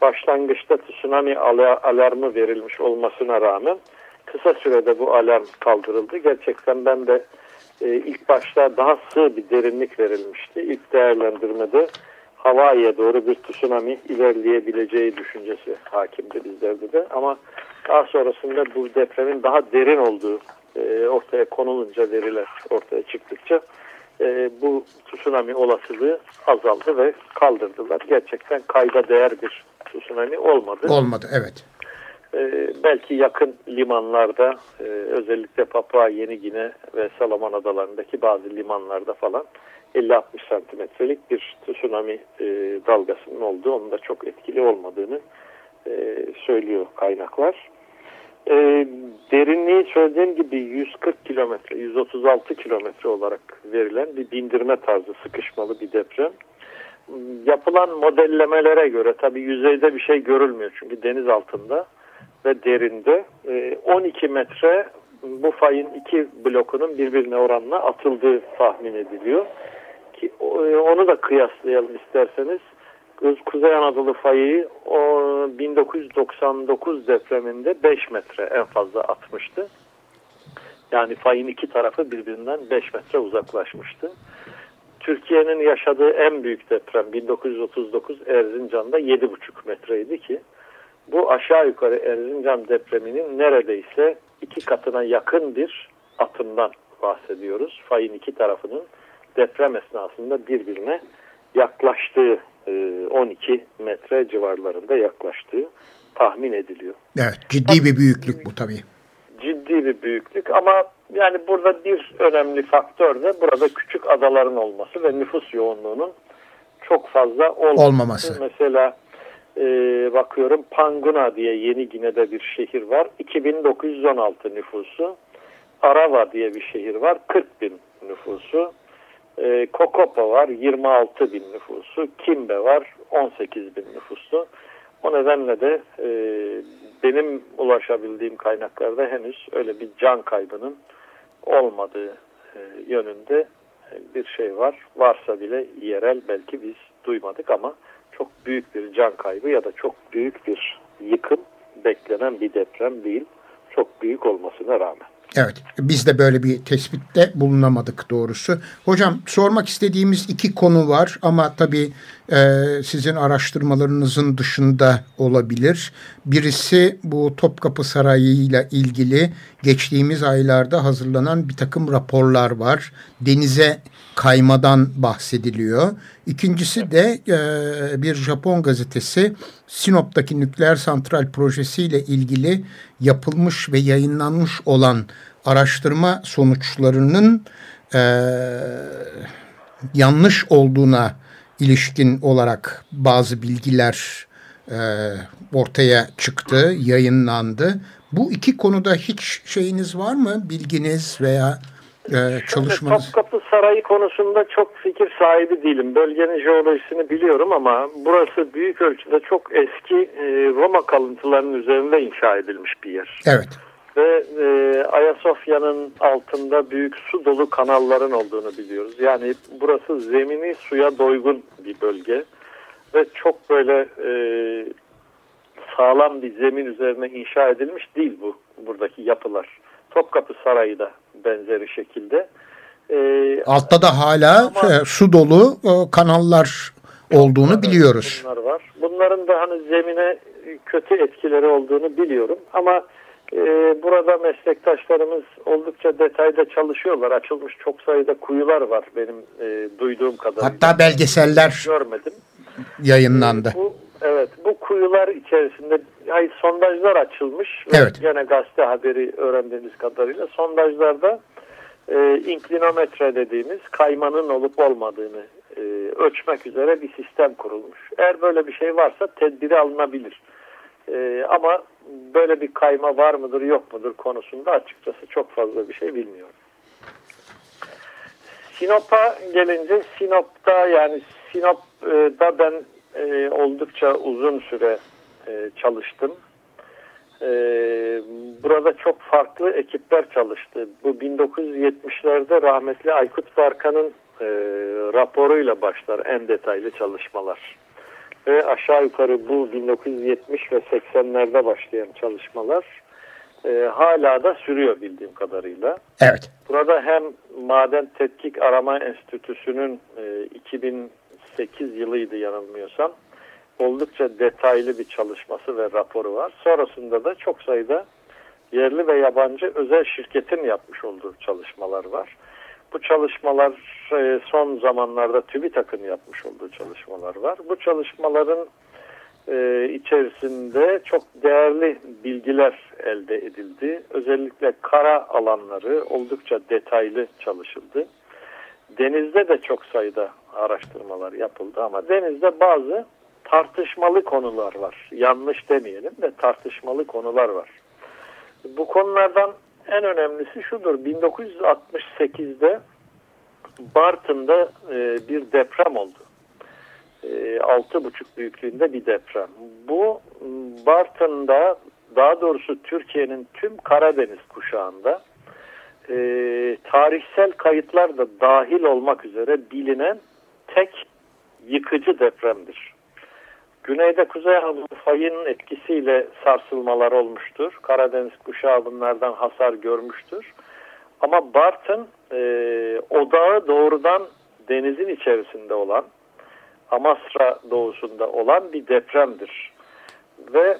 başlangıçta tsunami alarmı verilmiş olmasına rağmen kısa sürede bu alarm kaldırıldı. Gerçekten ben de e, ilk başta daha sığ bir derinlik verilmişti. İlk değerlendirmede Hawaii'ye doğru bir tsunami ilerleyebileceği düşüncesi hakimdi bizlerde de. Ama daha sonrasında bu depremin daha derin olduğu e, ortaya konulunca veriler ortaya çıktıkça e, bu tsunami olasılığı azaldı ve kaldırdılar. Gerçekten kayda değer bir tsunami olmadı. Olmadı evet. Ee, belki yakın limanlarda e, özellikle Papua Yeni Gine ve Salomon Adaları'ndaki bazı limanlarda falan 50-60 santimetrelik bir tsunami e, dalgasının olduğu, onun da çok etkili olmadığını e, söylüyor kaynaklar. Derinliği söylediğim gibi 140 kilometre, 136 kilometre olarak verilen bir bindirme tarzı sıkışmalı bir deprem. Yapılan modellemelere göre tabi yüzeyde bir şey görülmüyor çünkü deniz altında ve derinde 12 metre bu fayın iki blokunun birbirine oranla atıldığı tahmin ediliyor. Ki onu da kıyaslayalım isterseniz. Kuzey Anadolu fayı o 1999 depreminde 5 metre en fazla atmıştı. Yani fayın iki tarafı birbirinden 5 metre uzaklaşmıştı. Türkiye'nin yaşadığı en büyük deprem 1939 Erzincan'da 7,5 metreydi ki bu aşağı yukarı Erzincan depreminin neredeyse iki katına yakın bir atımdan bahsediyoruz. Fayın iki tarafının deprem esnasında birbirine yaklaştığı 12 e, metre civarlarında yaklaştığı tahmin ediliyor. Evet ciddi bir büyüklük bu tabii. Ciddi bir büyüklük ama yani burada bir önemli faktör de burada küçük adaların olması ve nüfus yoğunluğunun çok fazla olmaması. olmaması. Mesela e, bakıyorum Panguna diye Yeni Gine'de bir şehir var. 2916 nüfusu. Arava diye bir şehir var. 40 bin nüfusu. E, Kokopa var 26 bin nüfusu. Kimbe var 18 bin nüfusu. O nedenle de e, benim ulaşabildiğim kaynaklarda henüz öyle bir can kaybının olmadığı e, yönünde bir şey var. Varsa bile yerel belki biz duymadık ama çok büyük bir can kaybı ya da çok büyük bir yıkım beklenen bir deprem değil. Çok büyük olmasına rağmen. Evet, biz de böyle bir tespitte bulunamadık doğrusu. Hocam sormak istediğimiz iki konu var ama tabii e, sizin araştırmalarınızın dışında olabilir. Birisi bu Topkapı Sarayı ile ilgili geçtiğimiz aylarda hazırlanan bir takım raporlar var. Denize kaymadan bahsediliyor. İkincisi de e, bir Japon gazetesi Sinop'taki nükleer santral projesiyle ilgili yapılmış ve yayınlanmış olan araştırma sonuçlarının e, yanlış olduğuna ilişkin olarak bazı bilgiler e, ortaya çıktı, yayınlandı. Bu iki konuda hiç şeyiniz var mı? Bilginiz veya e, çalışmanız? Topkapı Sarayı konusunda çok fikir sahibi değilim. Bölgenin jeolojisini biliyorum ama burası büyük ölçüde çok eski e, Roma kalıntılarının üzerinde inşa edilmiş bir yer. Evet. Ve e, Ayasofya'nın altında büyük su dolu kanalların olduğunu biliyoruz. Yani burası zemini suya doygun bir bölge. Ve çok böyle e, sağlam bir zemin üzerine inşa edilmiş değil bu buradaki yapılar. Topkapı Sarayı da benzeri şekilde. E, Altta da hala ama, e, su dolu e, kanallar olduğunu evet, biliyoruz. Bunlar var. Bunların da hani zemine kötü etkileri olduğunu biliyorum. Ama e, burada meslektaşlarımız oldukça detayda çalışıyorlar. Açılmış çok sayıda kuyular var benim e, duyduğum kadarıyla. Hatta belgeseller görmedim. Yayınlandı. E, bu, evet bu kuyular içerisinde ay, sondajlar açılmış. Evet. Ve gene gazete haberi öğrendiğimiz kadarıyla sondajlarda e, inklinometre dediğimiz kaymanın olup olmadığını e, ölçmek üzere bir sistem kurulmuş. Eğer böyle bir şey varsa tedbiri alınabilir. E, ama böyle bir kayma var mıdır yok mudur konusunda açıkçası çok fazla bir şey bilmiyorum. Sinop'a gelince Sinop'ta yani Sinop'ta ben e, oldukça uzun süre e, çalıştım. E, burada çok farklı ekipler çalıştı. Bu 1970'lerde rahmetli Aykut Barkan'ın e, raporuyla başlar en detaylı çalışmalar. Ve aşağı yukarı bu 1970 ve 80'lerde başlayan çalışmalar e, hala da sürüyor bildiğim kadarıyla. Evet. Burada hem Maden Tetkik Arama Enstitüsü'nün e, 2008 yılıydı yanılmıyorsam oldukça detaylı bir çalışması ve raporu var. Sonrasında da çok sayıda yerli ve yabancı özel şirketin yapmış olduğu çalışmalar var. Bu çalışmalar e, son zamanlarda TÜBİTAK'ın yapmış olduğu çalışmalar var. Bu çalışmaların e, içerisinde çok değerli bilgiler elde edildi. Özellikle kara alanları oldukça detaylı çalışıldı. Denizde de çok sayıda araştırmalar yapıldı ama denizde bazı tartışmalı konular var. Yanlış demeyelim de tartışmalı konular var. Bu konulardan en önemlisi şudur. 1968'de Bartın'da e, bir deprem oldu. E, 6,5 büyüklüğünde bir deprem. Bu Bartın'da daha doğrusu Türkiye'nin tüm Karadeniz kuşağında e, tarihsel kayıtlar da dahil olmak üzere bilinen tek yıkıcı depremdir. Güneyde Kuzey Havlu fayının etkisiyle sarsılmalar olmuştur. Karadeniz kuşağı bunlardan hasar görmüştür. Ama Bartın e, odağı doğrudan denizin içerisinde olan Amasra doğusunda olan bir depremdir. Ve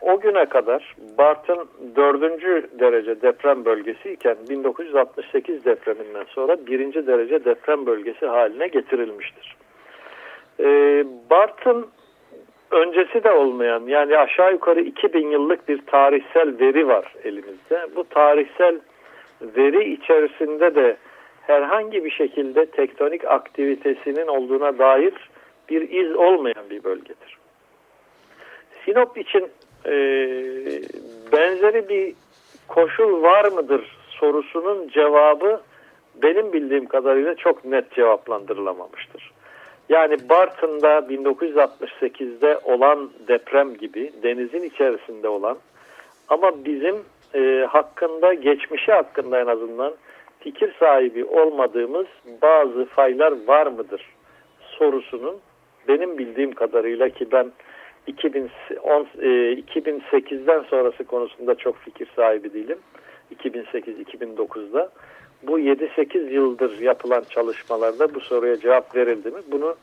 o güne kadar Bartın dördüncü derece deprem bölgesi iken 1968 depreminden sonra birinci derece deprem bölgesi haline getirilmiştir. Ee, Bartın öncesi de olmayan yani aşağı yukarı 2000 yıllık bir tarihsel veri var elimizde. Bu tarihsel veri içerisinde de herhangi bir şekilde tektonik aktivitesinin olduğuna dair bir iz olmayan bir bölgedir. Sinop için e, benzeri bir koşul var mıdır sorusunun cevabı benim bildiğim kadarıyla çok net cevaplandırılamamıştır. Yani Bartın'da 1968'de olan deprem gibi denizin içerisinde olan ama bizim e, hakkında geçmişi hakkında en azından fikir sahibi olmadığımız bazı faylar var mıdır sorusunun benim bildiğim kadarıyla ki ben 2010, e, 2008'den sonrası konusunda çok fikir sahibi değilim. 2008-2009'da. Bu 7-8 yıldır yapılan çalışmalarda bu soruya cevap verildi mi? Bunu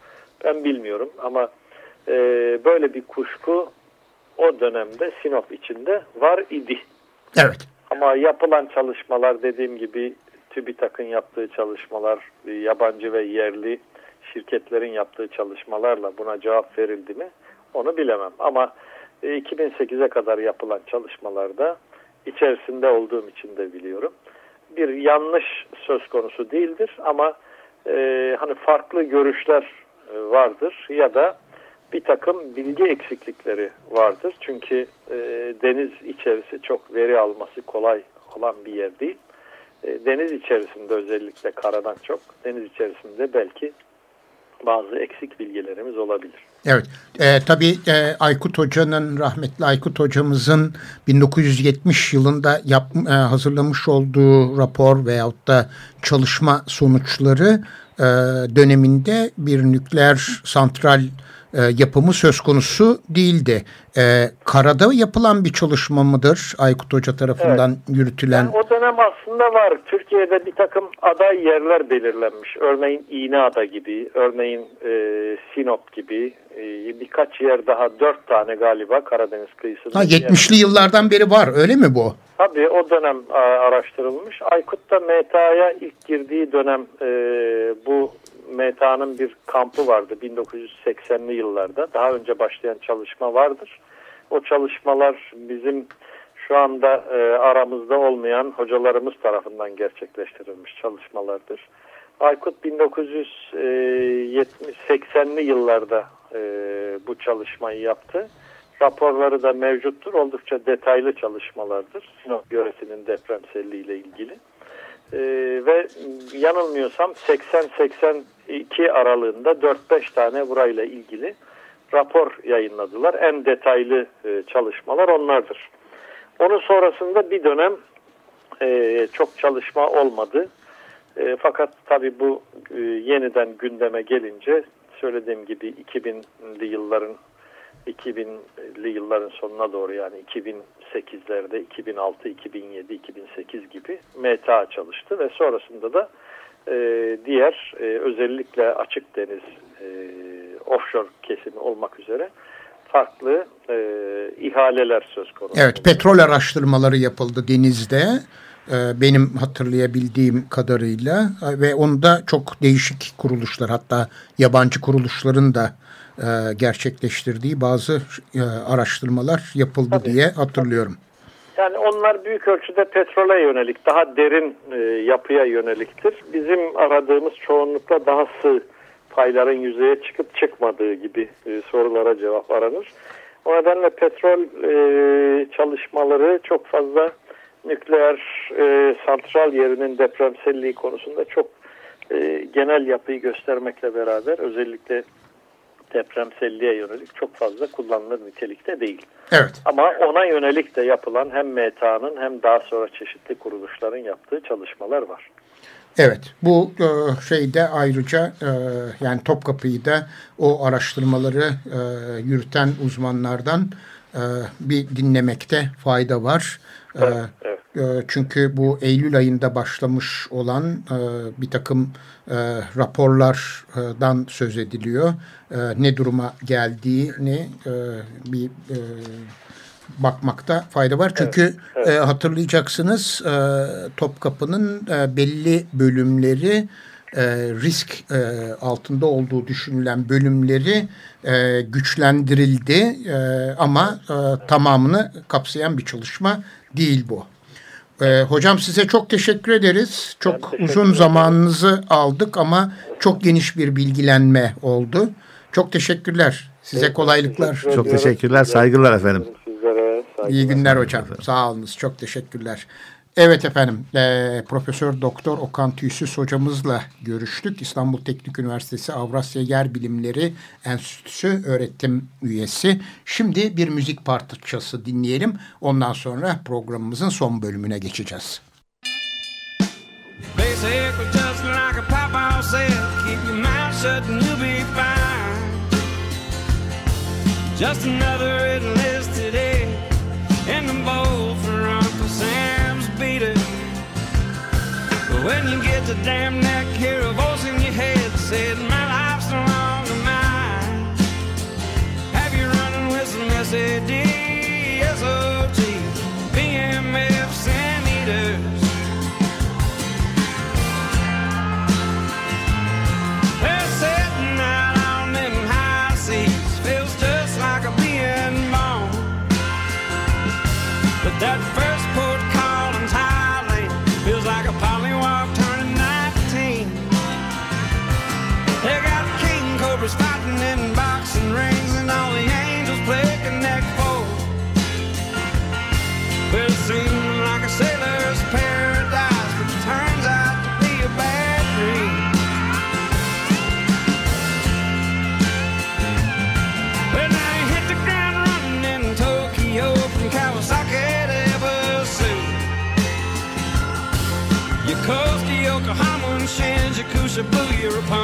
ben bilmiyorum ama e, böyle bir kuşku o dönemde Sinop içinde var idi. Evet. Ama yapılan çalışmalar dediğim gibi TÜBİTAK'ın yaptığı çalışmalar, yabancı ve yerli şirketlerin yaptığı çalışmalarla buna cevap verildi mi onu bilemem. Ama 2008'e kadar yapılan çalışmalarda içerisinde olduğum için de biliyorum. Bir yanlış söz konusu değildir ama e, hani farklı görüşler e, vardır ya da bir takım bilgi eksiklikleri vardır. Çünkü e, deniz içerisi çok veri alması kolay olan bir yer değil. E, deniz içerisinde özellikle karadan çok deniz içerisinde belki bazı eksik bilgilerimiz olabilir. Evet, e, tabii e, Aykut Hoca'nın, rahmetli Aykut Hocamızın 1970 yılında yap, e, hazırlamış olduğu rapor veyahut da çalışma sonuçları e, döneminde bir nükleer santral e, yapımı söz konusu değildi. E, karada yapılan bir çalışma mıdır Aykut Hoca tarafından evet. yürütülen? Yani o dönem aslında var. Türkiye'de bir takım aday yerler belirlenmiş. Örneğin İğneada gibi, örneğin e, Sinop gibi e, birkaç yer daha dört tane galiba Karadeniz kıyısında. Ha, 70'li yıllardan beri var öyle mi bu? Tabii o dönem araştırılmış. Aykut da MTA'ya ilk girdiği dönem e, bu MTA'nın bir kampı vardı 1980'li yıllarda. Daha önce başlayan çalışma vardır. O çalışmalar bizim şu anda e, aramızda olmayan hocalarımız tarafından gerçekleştirilmiş çalışmalardır. Aykut 1980'li yıllarda e, bu çalışmayı yaptı. Raporları da mevcuttur. Oldukça detaylı çalışmalardır. Sinop yöresinin depremselliği ile ilgili. E, ve yanılmıyorsam 80-82 aralığında 4-5 çok burayla ilgili rapor yayınladılar. En detaylı e, çalışmalar onlardır. Onun sonrasında bir dönem e, çok çalışma olmadı. E, fakat tabii bu e, yeniden gündeme gelince söylediğim gibi 2000'li yılların 2000'li yılların sonuna doğru yani 2008'lerde 2006, 2007, 2008 gibi MTA çalıştı ve sonrasında da e, diğer e, özellikle açık deniz e, offshore kesimi olmak üzere farklı e, ihaleler söz konusu. Evet petrol araştırmaları yapıldı denizde e, benim hatırlayabildiğim kadarıyla ve onda çok değişik kuruluşlar hatta yabancı kuruluşların da e, gerçekleştirdiği bazı e, araştırmalar yapıldı Tabii. diye hatırlıyorum. Yani onlar büyük ölçüde petrole yönelik, daha derin e, yapıya yöneliktir. Bizim aradığımız çoğunlukla daha sığ payların yüzeye çıkıp çıkmadığı gibi e, sorulara cevap aranır. O nedenle petrol e, çalışmaları çok fazla nükleer e, santral yerinin depremselliği konusunda çok e, genel yapıyı göstermekle beraber özellikle depremselliğe yönelik çok fazla kullanılır nitelikte değil. Evet. Ama ona yönelik de yapılan hem META'nın hem daha sonra çeşitli kuruluşların yaptığı çalışmalar var. Evet bu e, şeyde ayrıca e, yani Topkapı'yı da o araştırmaları e, yürüten uzmanlardan bir dinlemekte fayda var. Evet, evet. Çünkü bu Eylül ayında başlamış olan bir takım raporlardan söz ediliyor. Ne duruma geldiğini bir bakmakta fayda var. Çünkü evet, evet. E, hatırlayacaksınız e, Topkapı'nın e, belli bölümleri e, risk e, altında olduğu düşünülen bölümleri e, güçlendirildi e, ama e, tamamını kapsayan bir çalışma değil bu. E, hocam size çok teşekkür ederiz. Çok teşekkür uzun ederim. zamanınızı aldık ama çok geniş bir bilgilenme oldu. Çok teşekkürler. Size evet, kolaylıklar. Teşekkür çok teşekkürler. Saygılar efendim. İyi günler hocam. Sağ olunuz. Çok teşekkürler. Evet efendim, e, Profesör Doktor Okan Tüysüz hocamızla görüştük. İstanbul Teknik Üniversitesi Avrasya Yer Bilimleri Enstitüsü öğretim üyesi. Şimdi bir müzik parçası dinleyelim. Ondan sonra programımızın son bölümüne geçeceğiz. Just another a damn neck, hear a voice in your head said, My life's no longer mine. Have you running with some SAD, wish a blue upon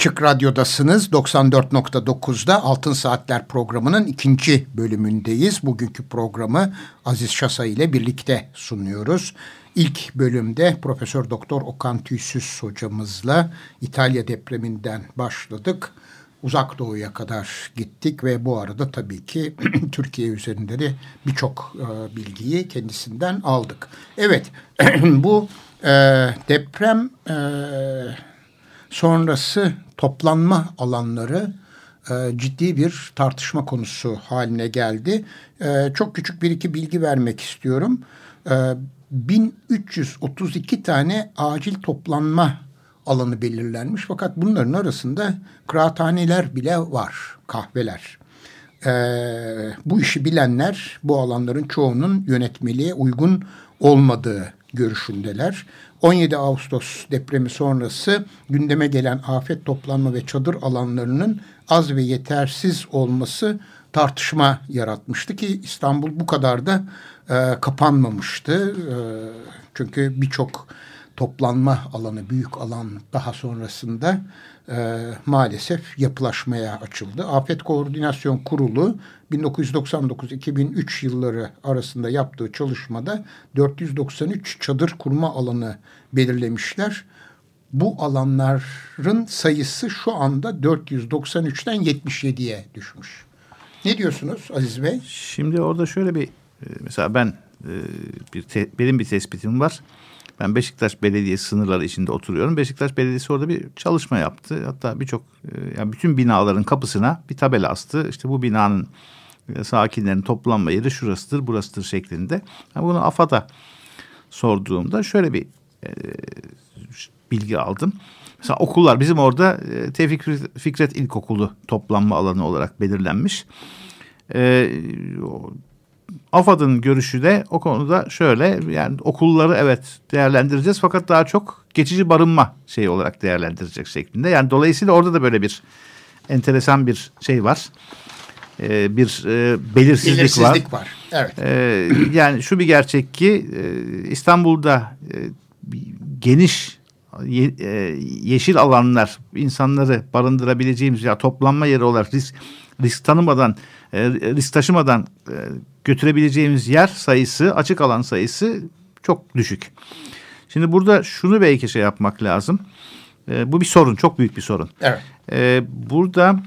Açık Radyo'dasınız. 94.9'da Altın Saatler programının ikinci bölümündeyiz. Bugünkü programı Aziz Şasa ile birlikte sunuyoruz. İlk bölümde Profesör Doktor Okan Tüysüz hocamızla İtalya depreminden başladık. Uzak Doğu'ya kadar gittik ve bu arada tabii ki Türkiye üzerinde de birçok e, bilgiyi kendisinden aldık. Evet, bu e, deprem e, sonrası toplanma alanları e, ciddi bir tartışma konusu haline geldi. E, çok küçük bir iki bilgi vermek istiyorum. E, 1332 tane acil toplanma alanı belirlenmiş fakat bunların arasında kıraathaneler bile var, kahveler. E, bu işi bilenler bu alanların çoğunun yönetmeliğe uygun olmadığı görüşündeler. 17 Ağustos depremi sonrası gündeme gelen afet toplanma ve çadır alanlarının az ve yetersiz olması tartışma yaratmıştı ki İstanbul bu kadar da e, kapanmamıştı. E, çünkü birçok toplanma alanı, büyük alan daha sonrasında e, maalesef yapılaşmaya açıldı. Afet Koordinasyon Kurulu 1999-2003 yılları arasında yaptığı çalışmada 493 çadır kurma alanı belirlemişler. Bu alanların sayısı şu anda 493'ten 77'ye düşmüş. Ne diyorsunuz Aziz Bey? Şimdi orada şöyle bir e, mesela ben e, bir te, benim bir tespitim var. Ben Beşiktaş Belediyesi sınırları içinde oturuyorum. Beşiktaş Belediyesi orada bir çalışma yaptı. Hatta birçok e, yani bütün binaların kapısına bir tabela astı. İşte bu binanın sakinlerin toplanma yeri şurasıdır, burasıdır şeklinde. Yani bunu AFAD'a sorduğumda şöyle bir e, bilgi aldım. Mesela okullar bizim orada e, Tevfik Fikret İlkokulu toplanma alanı olarak belirlenmiş. E, AFAD'ın görüşü de o konuda şöyle yani okulları evet değerlendireceğiz fakat daha çok geçici barınma şeyi olarak değerlendirecek şeklinde. Yani dolayısıyla orada da böyle bir enteresan bir şey var. E, bir e, belirsizlik, var. Belirsizlik var. Evet. Ee, yani şu bir gerçek ki e, İstanbul'da e, geniş ye- e, yeşil alanlar insanları barındırabileceğimiz ya toplanma yeri olarak risk risk tanımadan e, risk taşımadan e, götürebileceğimiz yer sayısı açık alan sayısı çok düşük. Şimdi burada şunu belki şey yapmak lazım. E, bu bir sorun çok büyük bir sorun. Evet. Ee, burada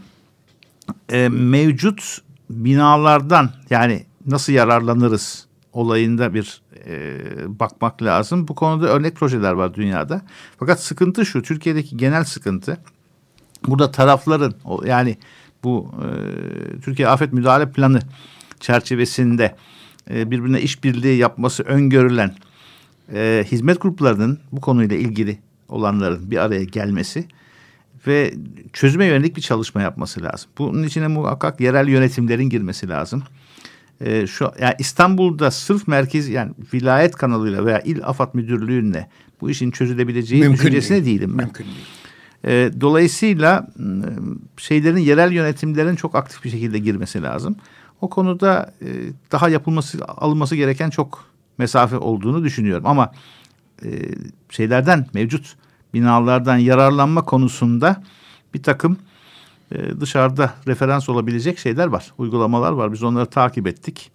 e, mevcut binalardan yani nasıl yararlanırız olayında bir e, bakmak lazım. Bu konuda örnek projeler var dünyada. Fakat sıkıntı şu Türkiye'deki genel sıkıntı burada tarafların yani bu e, Türkiye Afet Müdahale Planı çerçevesinde e, birbirine işbirliği yapması öngörülen e, hizmet gruplarının bu konuyla ilgili olanların bir araya gelmesi ve çözüme yönelik bir çalışma yapması lazım. Bunun içine muhakkak yerel yönetimlerin girmesi lazım. Ee, şu yani İstanbul'da sırf merkez yani vilayet kanalıyla veya il afat müdürlüğünle bu işin çözülebileceği Mümkün düşüncesine değil. değilim ben. Mümkün değil. Ee, dolayısıyla şeylerin yerel yönetimlerin çok aktif bir şekilde girmesi lazım. O konuda e, daha yapılması alınması gereken çok mesafe olduğunu düşünüyorum. Ama e, şeylerden mevcut binalardan yararlanma konusunda bir takım e, dışarıda referans olabilecek şeyler var. Uygulamalar var. Biz onları takip ettik.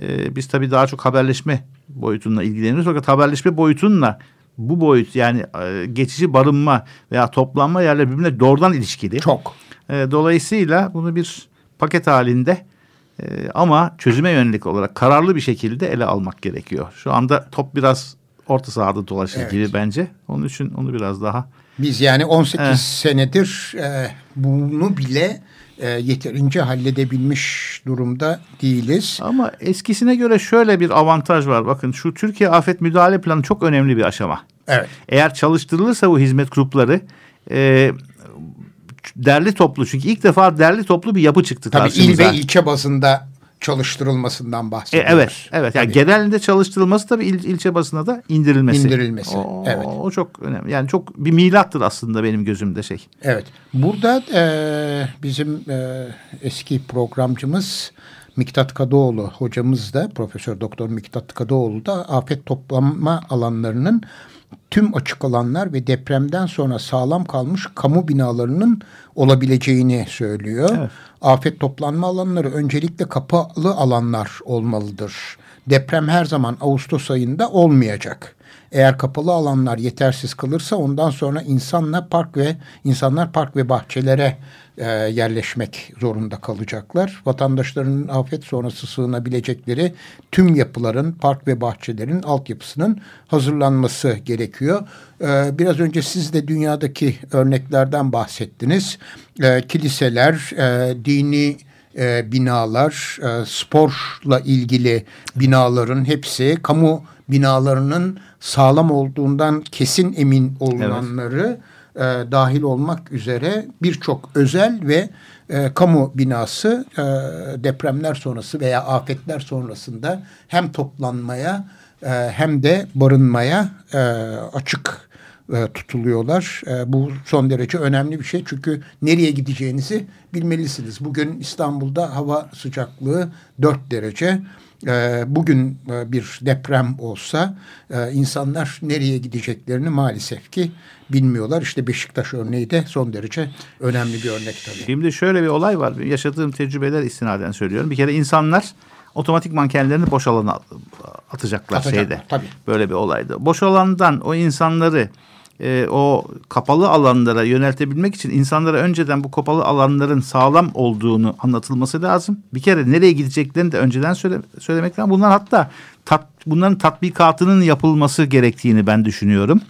E, biz tabii daha çok haberleşme boyutunla ilgileniyoruz. Fakat haberleşme boyutunla bu boyut yani e, geçici barınma veya toplanma yerleri birbirine doğrudan ilişkili. Çok. E, dolayısıyla bunu bir paket halinde e, ama çözüme yönelik olarak kararlı bir şekilde ele almak gerekiyor. Şu anda top biraz orta sahada dolaşır Evet. gibi bence. Onun için onu biraz daha Biz yani 18 Evet. senedir e, bunu bile e, yeterince halledebilmiş durumda değiliz. ama eskisine göre şöyle bir avantaj var. Bakın şu Türkiye Afet Müdahale Planı çok önemli bir aşama. Evet. Eğer çalıştırılırsa bu hizmet grupları e, derli toplu çünkü ilk defa derli toplu bir yapı çıktı Tabii il karşımıza. ve ilçe bazında çalıştırılmasından E, bahsediyoruz. evet, evet. Yani Tabii. genelinde çalıştırılması tabii il, ilçe basına da indirilmesi. İndirilmesi, O, evet. O çok önemli. Yani çok bir milattır aslında benim gözümde şey. Evet. Burada e, bizim e, eski programcımız Miktat Kadıoğlu hocamız da Profesör Doktor Miktat Kadıoğlu da afet toplanma alanlarının tüm açık alanlar ve depremden sonra sağlam kalmış kamu binalarının olabileceğini söylüyor. Evet. Afet toplanma alanları öncelikle kapalı alanlar olmalıdır. Deprem her zaman Ağustos ayında olmayacak. Eğer kapalı alanlar yetersiz kalırsa ondan sonra insanla park ve insanlar park ve bahçelere e, yerleşmek zorunda kalacaklar. Vatandaşların afet sonrası sığınabilecekleri tüm yapıların, park ve bahçelerin altyapısının hazırlanması gerekiyor. E, biraz önce siz de dünyadaki örneklerden bahsettiniz. E, kiliseler, e, dini e, binalar, e, sporla ilgili binaların hepsi kamu binalarının sağlam olduğundan kesin emin olunanları e, dahil olmak üzere birçok özel ve e, kamu binası e, depremler sonrası veya afetler sonrasında hem toplanmaya e, hem de barınmaya e, açık e, tutuluyorlar. E, bu son derece önemli bir şey çünkü nereye gideceğinizi bilmelisiniz. Bugün İstanbul'da hava sıcaklığı 4 derece. E, bugün e, bir deprem olsa e, insanlar nereye gideceklerini maalesef ki bilmiyorlar. İşte Beşiktaş örneği de son derece önemli bir örnek tabii. Şimdi şöyle bir olay var. Yaşadığım tecrübeler istinaden söylüyorum. Bir kere insanlar otomatikman kendilerini boş alana atacaklar Atacaklar, şeyde. tabii. Böyle bir olaydı. Boş alandan o insanları e, o kapalı alanlara yöneltebilmek için insanlara önceden bu kapalı alanların sağlam olduğunu anlatılması lazım. Bir kere nereye gideceklerini de önceden söyle, söylemek lazım. Bunlar hatta tat, bunların tatbikatının yapılması gerektiğini ben düşünüyorum.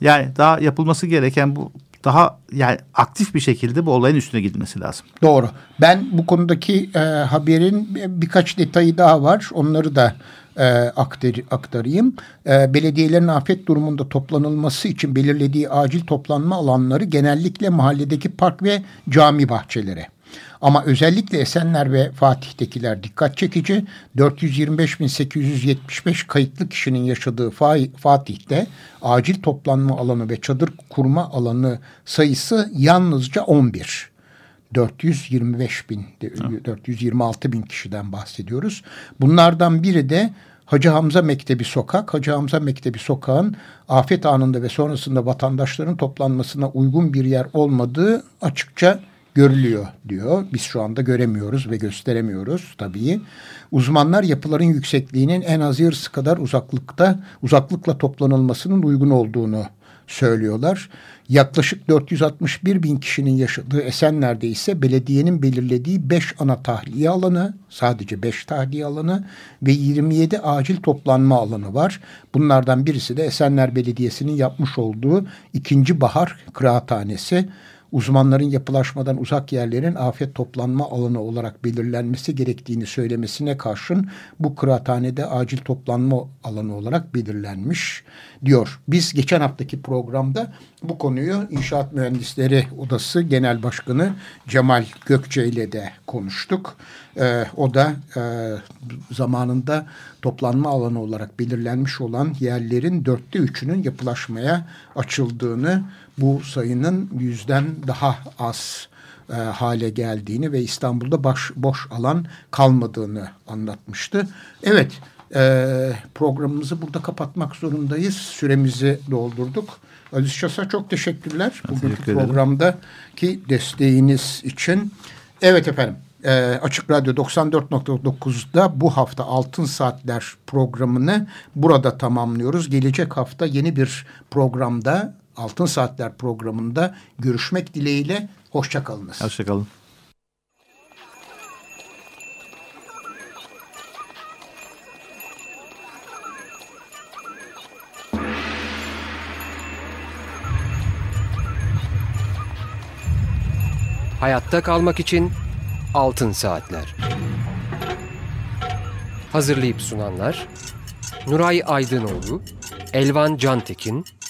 Yani daha yapılması gereken bu daha yani aktif bir şekilde bu olayın üstüne gidilmesi lazım. Doğru. Ben bu konudaki e, haberin birkaç detayı daha var. Onları da e, aktar, aktarayım. E, belediyelerin afet durumunda toplanılması için belirlediği acil toplanma alanları genellikle mahalledeki park ve cami bahçeleri. Ama özellikle Esenler ve Fatih'tekiler dikkat çekici. 425.875 kayıtlı kişinin yaşadığı Fatih'te acil toplanma alanı ve çadır kurma alanı sayısı yalnızca 11. 425 bin, 426 bin kişiden bahsediyoruz. Bunlardan biri de Hacı Hamza Mektebi Sokak. Hacı Hamza Mektebi Sokağın afet anında ve sonrasında vatandaşların toplanmasına uygun bir yer olmadığı açıkça görülüyor diyor. Biz şu anda göremiyoruz ve gösteremiyoruz tabii. Uzmanlar yapıların yüksekliğinin en az yarısı kadar uzaklıkta uzaklıkla toplanılmasının uygun olduğunu söylüyorlar. Yaklaşık 461 bin kişinin yaşadığı Esenler'de ise belediyenin belirlediği 5 ana tahliye alanı, sadece 5 tahliye alanı ve 27 acil toplanma alanı var. Bunlardan birisi de Esenler Belediyesi'nin yapmış olduğu ikinci bahar kıraathanesi uzmanların yapılaşmadan uzak yerlerin afet toplanma alanı olarak belirlenmesi gerektiğini söylemesine karşın bu kıraathanede acil toplanma alanı olarak belirlenmiş diyor. Biz geçen haftaki programda bu konuyu İnşaat Mühendisleri Odası Genel Başkanı Cemal Gökçe ile de konuştuk. Ee, o da e, zamanında toplanma alanı olarak belirlenmiş olan yerlerin dörtte üçünün yapılaşmaya açıldığını bu sayının yüzden daha az e, hale geldiğini ve İstanbul'da baş, boş alan kalmadığını anlatmıştı. Evet e, programımızı burada kapatmak zorundayız. Süremizi doldurduk. Aziz Şasa çok teşekkürler. Bugünkü Teşekkür programdaki desteğiniz için. Evet efendim. E, Açık Radyo 94.9'da bu hafta Altın Saatler programını burada tamamlıyoruz. Gelecek hafta yeni bir programda Altın Saatler programında görüşmek dileğiyle. Hoşçakalınız. Hoşçakalın. Hayatta kalmak için Altın Saatler. Hazırlayıp sunanlar Nuray Aydınoğlu, Elvan Cantekin,